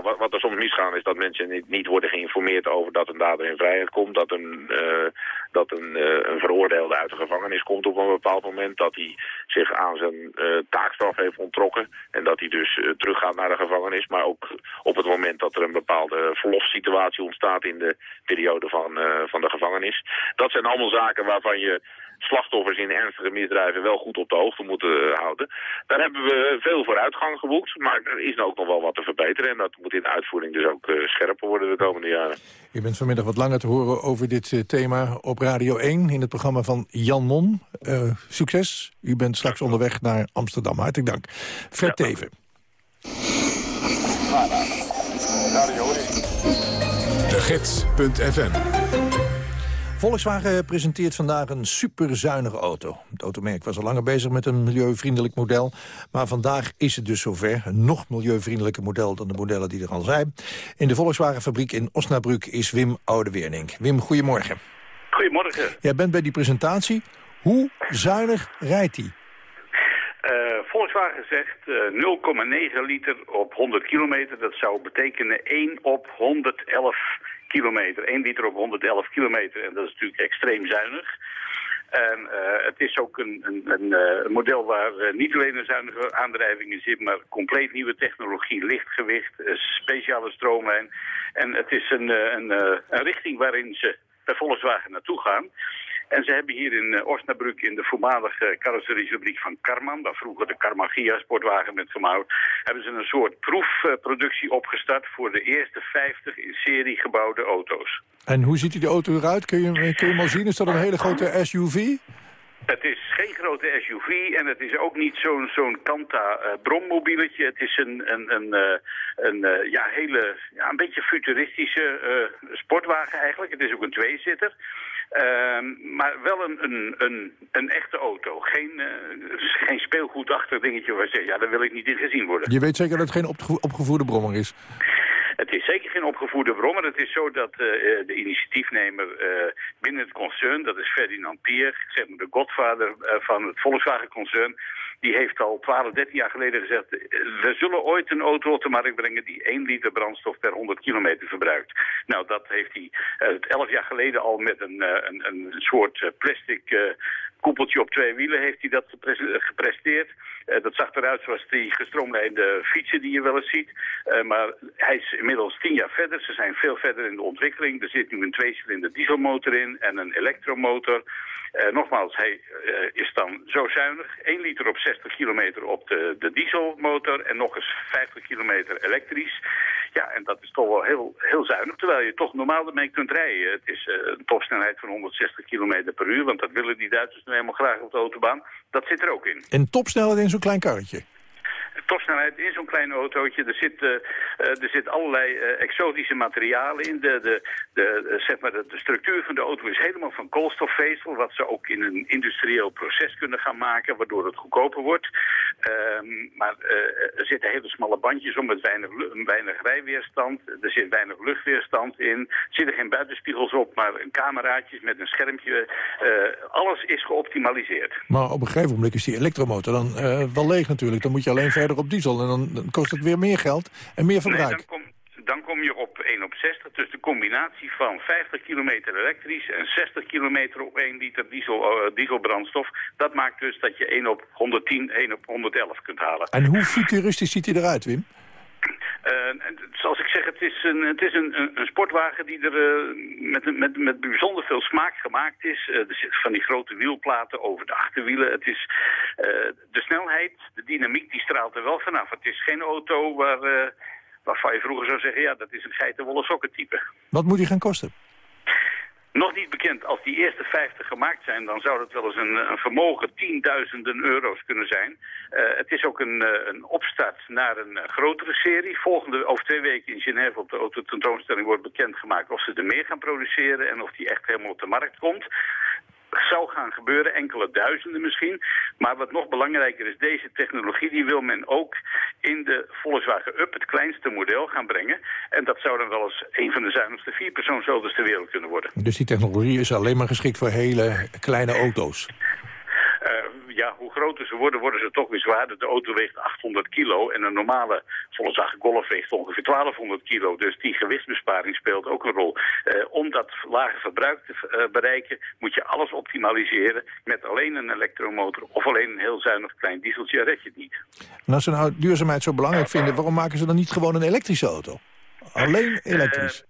Nou, wat, wat er soms misgaan is dat mensen niet, niet worden geïnformeerd over dat een dader in vrijheid komt. Dat een, eh, dat een, eh, een veroordeelde uit de gevangenis komt op een bepaald moment. Dat hij zich aan zijn eh, taakstraf heeft onttrokken. En dat hij dus teruggaat naar de gevangenis. Maar ook op het moment dat er een bepaalde verlofsituatie ontstaat in de periode van, van de gevangenis. Dat zijn allemaal zaken waarvan je slachtoffers in ernstige misdrijven wel goed op de hoogte moeten eh, houden. Daar hebben we veel vooruitgang geboekt, maar er is ook nog wel wat te verbeteren. En dat moet in de uitvoering dus ook eh, scherper worden de komende jaren. U bent vanmiddag wat langer te horen over dit eh, thema op Radio 1... in het programma van Jan Mon. Eh, succes. U bent straks onderweg naar Amsterdam. Hartelijk dank. Fred Teven. De Gids.fm Volkswagen presenteert vandaag een superzuinige auto. Het automerk was al langer bezig met een milieuvriendelijk model. Maar vandaag is het dus zover. Een nog milieuvriendelijker model dan de modellen die er al zijn. In de Volkswagenfabriek in Osnabrück is Wim Oudewernink. Wim, goedemorgen. Goedemorgen. Jij bent bij die presentatie. Hoe zuinig rijdt hij? Eh, Volkswagen zegt eh, 0,9 liter op 100 kilometer. Dat zou betekenen 1 op 111 kilometer. 1 liter op 111 kilometer. En dat is natuurlijk extreem zuinig. En eh, het is ook een, een, een, eh, model waar eh, niet alleen een zuinige aandrijving in zit, maar compleet nieuwe technologie, lichtgewicht, speciale stroomlijn. En het is een, een richting waarin ze bij Volkswagen naartoe gaan. En ze hebben hier in eh, Osnabrück in de voormalige carrosseriefabriek van Karman, waar vroeger de Karman Gia sportwagen werd gemouwd, hebben ze een soort proefproductie opgestart voor de eerste 50 in serie gebouwde auto's. En hoe ziet die auto eruit? Kun je, kun je hem al zien? Is dat een hele grote SUV? Het is geen grote SUV en het is ook niet zo'n zo'n Kanta eh, brommobieletje. Het is een, een, een, eh, een eh, ja, hele, ja, een beetje futuristische eh, sportwagen eigenlijk. Het is ook een tweezitter. Ehm, maar wel een, een, een, een echte auto. Geen, eh, geen speelgoedachtig dingetje waar je ja, daar wil ik niet in gezien worden. Je weet zeker dat het geen opge- opgevoerde brommer is. Het is zeker geen opgevoerde brommer. Het is zo dat eh, eh, de initiatiefnemer eh, binnen het concern, dat is Ferdinand Pier, zeg maar de godvader van het Volkswagen-concern, die heeft al 12, 13 jaar geleden gezegd, we zullen ooit een auto op de markt brengen die 1 liter brandstof per 100 kilometer verbruikt. Nou, dat heeft hij eh, 11 jaar geleden al met een, een, een soort plastic koepeltje op twee wielen heeft hij dat gepres- gepresteerd. Eh, dat zag eruit zoals die gestroomlijnde fietsen die je wel eens ziet. Eh, maar hij is inmiddels tien jaar verder. Ze zijn veel verder in de ontwikkeling. Er zit nu een tweecilinder dieselmotor in en een elektromotor. Eh, nogmaals, hij is dan zo zuinig. 1 liter op 60 kilometer op de, de dieselmotor en nog eens 50 kilometer elektrisch. Ja, en dat is toch wel heel, heel zuinig, terwijl je toch normaal ermee kunt rijden. Het is een topsnelheid van 160 kilometer per uur, want dat willen die Duitsers nu helemaal graag op de autobaan. Dat zit er ook in. En topsnelheid in zo'n klein karretje. Topsnelheid in zo'n klein autootje. Er zit, eh, eh, er zit allerlei eh, exotische materialen in. De, de, de, zeg maar de, structuur van de auto is helemaal van koolstofvezel... wat ze ook in een industrieel proces kunnen gaan maken... waardoor het goedkoper wordt. Ehm, maar er zitten hele smalle bandjes om met weinig, weinig rijweerstand. Er zit weinig luchtweerstand in. Er zitten geen buitenspiegels op, maar cameraatjes met een schermpje. Alles is geoptimaliseerd. Maar op een gegeven moment is die elektromotor dan wel leeg natuurlijk. Dan moet je alleen verder op diesel en dan, dan kost het weer meer geld en meer verbruik. Nee, dan, kom, dan kom je op 1 op 60. Dus de combinatie van 50 kilometer elektrisch en 60 kilometer op 1 liter diesel, eh, dieselbrandstof. Dat maakt dus dat je 1 op 110, 1 op 111 kunt halen. En hoe futuristisch ziet hij eruit, Wim? Eh, zoals ik zeg, het is een, het is een, een, sportwagen die er eh, met, met, met bijzonder veel smaak gemaakt is. Eh, er zitten van die grote wielplaten over de achterwielen. Het is, de snelheid, de dynamiek, die straalt er wel vanaf. Het is geen auto waar, waarvan je vroeger zou zeggen... ja, dat is een geitenwolle sokken type. Wat moet hij gaan kosten? Nog niet bekend. Als die eerste 50 gemaakt zijn, dan zou dat wel eens een, een vermogen tienduizenden euro's kunnen zijn. Eh, het is ook een, eh, een opstart naar een eh, grotere serie. Volgende, over twee weken in Genève op de autotentoonstelling wordt bekendgemaakt of ze er meer gaan produceren en of die echt helemaal op de markt komt. Zou gaan gebeuren, enkele duizenden misschien. Maar wat nog belangrijker is, deze technologie die wil men ook in de Volkswagen Up, het kleinste model, gaan brengen. En dat zou dan wel eens een van de zuinigste vierpersoonsauto's ter wereld kunnen worden. Dus die technologie is alleen maar geschikt voor hele kleine auto's. Eh, ja, hoe groter ze worden, worden ze toch weer zwaarder. De auto weegt 800 kilo en een normale Volkswagen Golf weegt ongeveer 1200 kilo. Dus die gewichtsbesparing speelt ook een rol. Eh, om dat lage verbruik te eh, bereiken, moet je alles optimaliseren. Met alleen een elektromotor of alleen een heel zuinig klein dieseltje red je het niet. En als ze nou duurzaamheid zo belangrijk vinden... waarom maken ze dan niet gewoon een elektrische auto? Alleen elektrisch.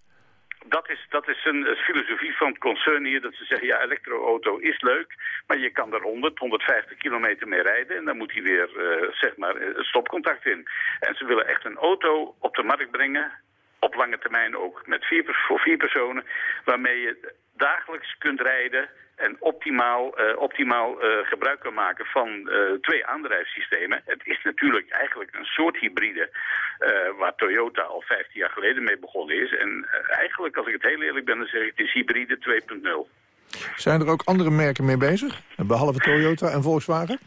Dat is, dat is een eh, filosofie van het concern hier. Dat ze zeggen, ja, elektroauto is leuk. Maar je kan er 100, 150 kilometer mee rijden. En dan moet hij weer, eh, zeg maar, eh, het stopcontact in. En ze willen echt een auto op de markt brengen. Op lange termijn ook. Met vier, voor vier personen. Waarmee je dagelijks kunt rijden. En optimaal, eh, optimaal eh, gebruik kan maken van eh, twee aandrijfsystemen. Het is natuurlijk eigenlijk een soort hybride. waar Toyota al 15 jaar geleden mee begonnen is. En eigenlijk, als ik het heel eerlijk ben, dan zeg ik het is hybride 2.0. Zijn er ook andere merken mee bezig? Behalve Toyota en Volkswagen?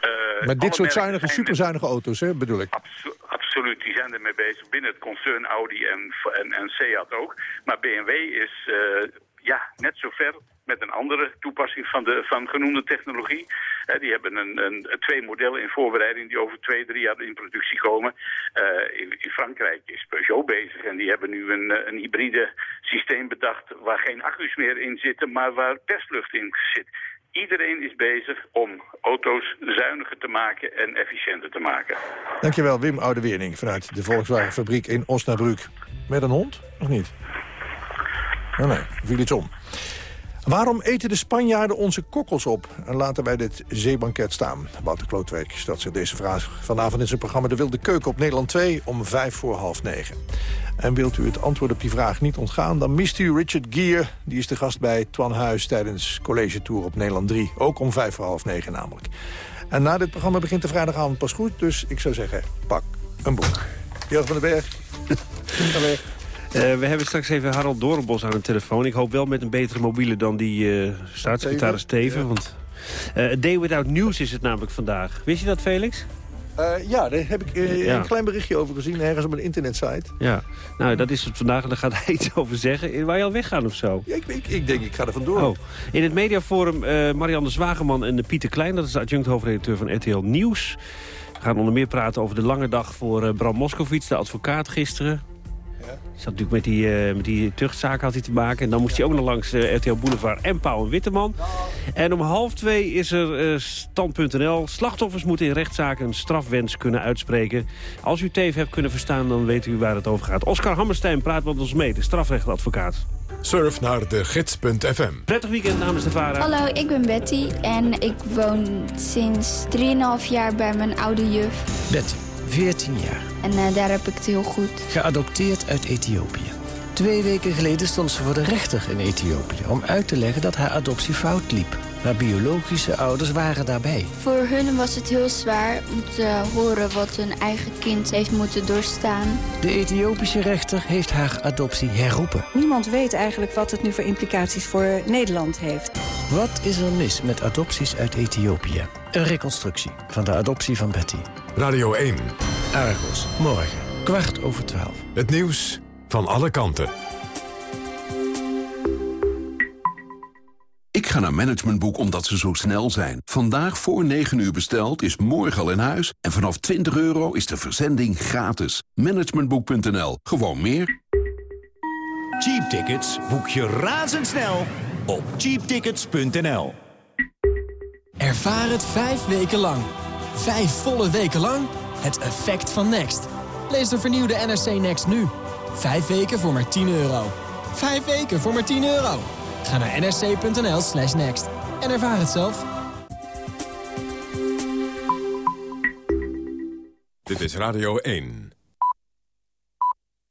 Met alle dit soort zuinige, superzuinige auto's, hè, bedoel ik. Abso- absoluut, die zijn ermee bezig. Binnen het concern Audi en, en, en Seat ook. Maar BMW is eh, ja, net zo ver met een andere toepassing van de van genoemde technologie. Eh, die hebben een, een, twee modellen in voorbereiding die over twee, drie jaar in productie komen. In, in Frankrijk is Peugeot bezig en die hebben nu een, een hybride systeem bedacht waar geen accu's meer in zitten, maar waar perslucht in zit. Iedereen is bezig om auto's zuiniger te maken en efficiënter te maken. Dankjewel, Wim Oudewering vanuit de Volkswagen fabriek in Osnabrück. Met een hond? Of niet? Oh nee, viel iets om. Waarom eten de Spanjaarden onze kokkels op en laten wij dit zeebanket staan? Wouter Klootwijk stelt zich deze vraag vanavond in zijn programma De Wilde Keuken op Nederland 2 om vijf voor half negen. En wilt u het antwoord op die vraag niet ontgaan, dan mist u Richard Gere. Die is de gast bij Twan Huis tijdens College Tour op Nederland 3. Ook om vijf voor half negen namelijk. En na dit programma begint de vrijdagavond pas goed, dus ik zou zeggen, pak een boek. Jörg van den Berg. Eh, we hebben straks even Harald Doornbos aan de telefoon. Ik hoop wel met een betere mobiele dan die eh staatssecretaris Steven. Want, eh, A Day Without News is het namelijk vandaag. Wist je dat, Felix? Ja, daar heb ik Ja. een klein berichtje over gezien, ergens op een internetsite. Ja, nou dat is het vandaag en daar gaat hij iets over zeggen. Waar je al weggaan of zo? Ja, ik, ik, ik denk, ik ga er vandoor. Oh. In het mediaforum Marianne Zwageman en Pieter Klein... dat is de adjunct-hoofdredacteur van RTL Nieuws. We gaan onder meer praten over de lange dag voor Bram Moskowitz, de advocaat gisteren. Zat natuurlijk met die, eh, met die tuchtzaak had hij te maken. En dan moest hij ook nog langs eh, RTL Boulevard en Pauw en Witteman. En om half twee is er eh, stand.nl. Slachtoffers moeten in rechtszaken een strafwens kunnen uitspreken. Als u Teef hebt kunnen verstaan, dan weet u waar het over gaat. Oscar Hammerstein praat met ons mee, de strafrechtadvocaat. Surf naar de gids.fm. Prettig weekend namens de VARA. Hallo, ik ben Betty en ik woon sinds 3,5 jaar bij mijn oude juf. Betty, 14 jaar. En eh, daar heb ik het heel goed. Geadopteerd uit Ethiopië. Twee weken geleden stond ze voor de rechter in Ethiopië... om uit te leggen dat haar adoptie fout liep. Maar biologische ouders waren daarbij. Voor hun was het heel zwaar om te horen wat hun eigen kind heeft moeten doorstaan. De Ethiopische rechter heeft haar adoptie herroepen. Niemand weet eigenlijk wat het nu voor implicaties voor Nederland heeft. Wat is er mis met adopties uit Ethiopië? Een reconstructie van de adoptie van Betty. Radio 1. Argos, morgen, kwart over twaalf. Het nieuws van alle kanten. Ik ga naar Managementboek omdat ze zo snel zijn. Vandaag voor 9 uur besteld is morgen al in huis. En vanaf 20 euro is de verzending gratis. Managementboek.nl. Gewoon meer. Cheap tickets boek je razendsnel op cheaptickets.nl. Ervaar het vijf weken lang. Vijf volle weken lang. Het effect van Next. Lees de vernieuwde NRC Next nu. Vijf weken voor maar 10 euro. Vijf weken voor maar 10 euro. Ga naar nsc.nl slash next en ervaar het zelf. Dit is Radio 1.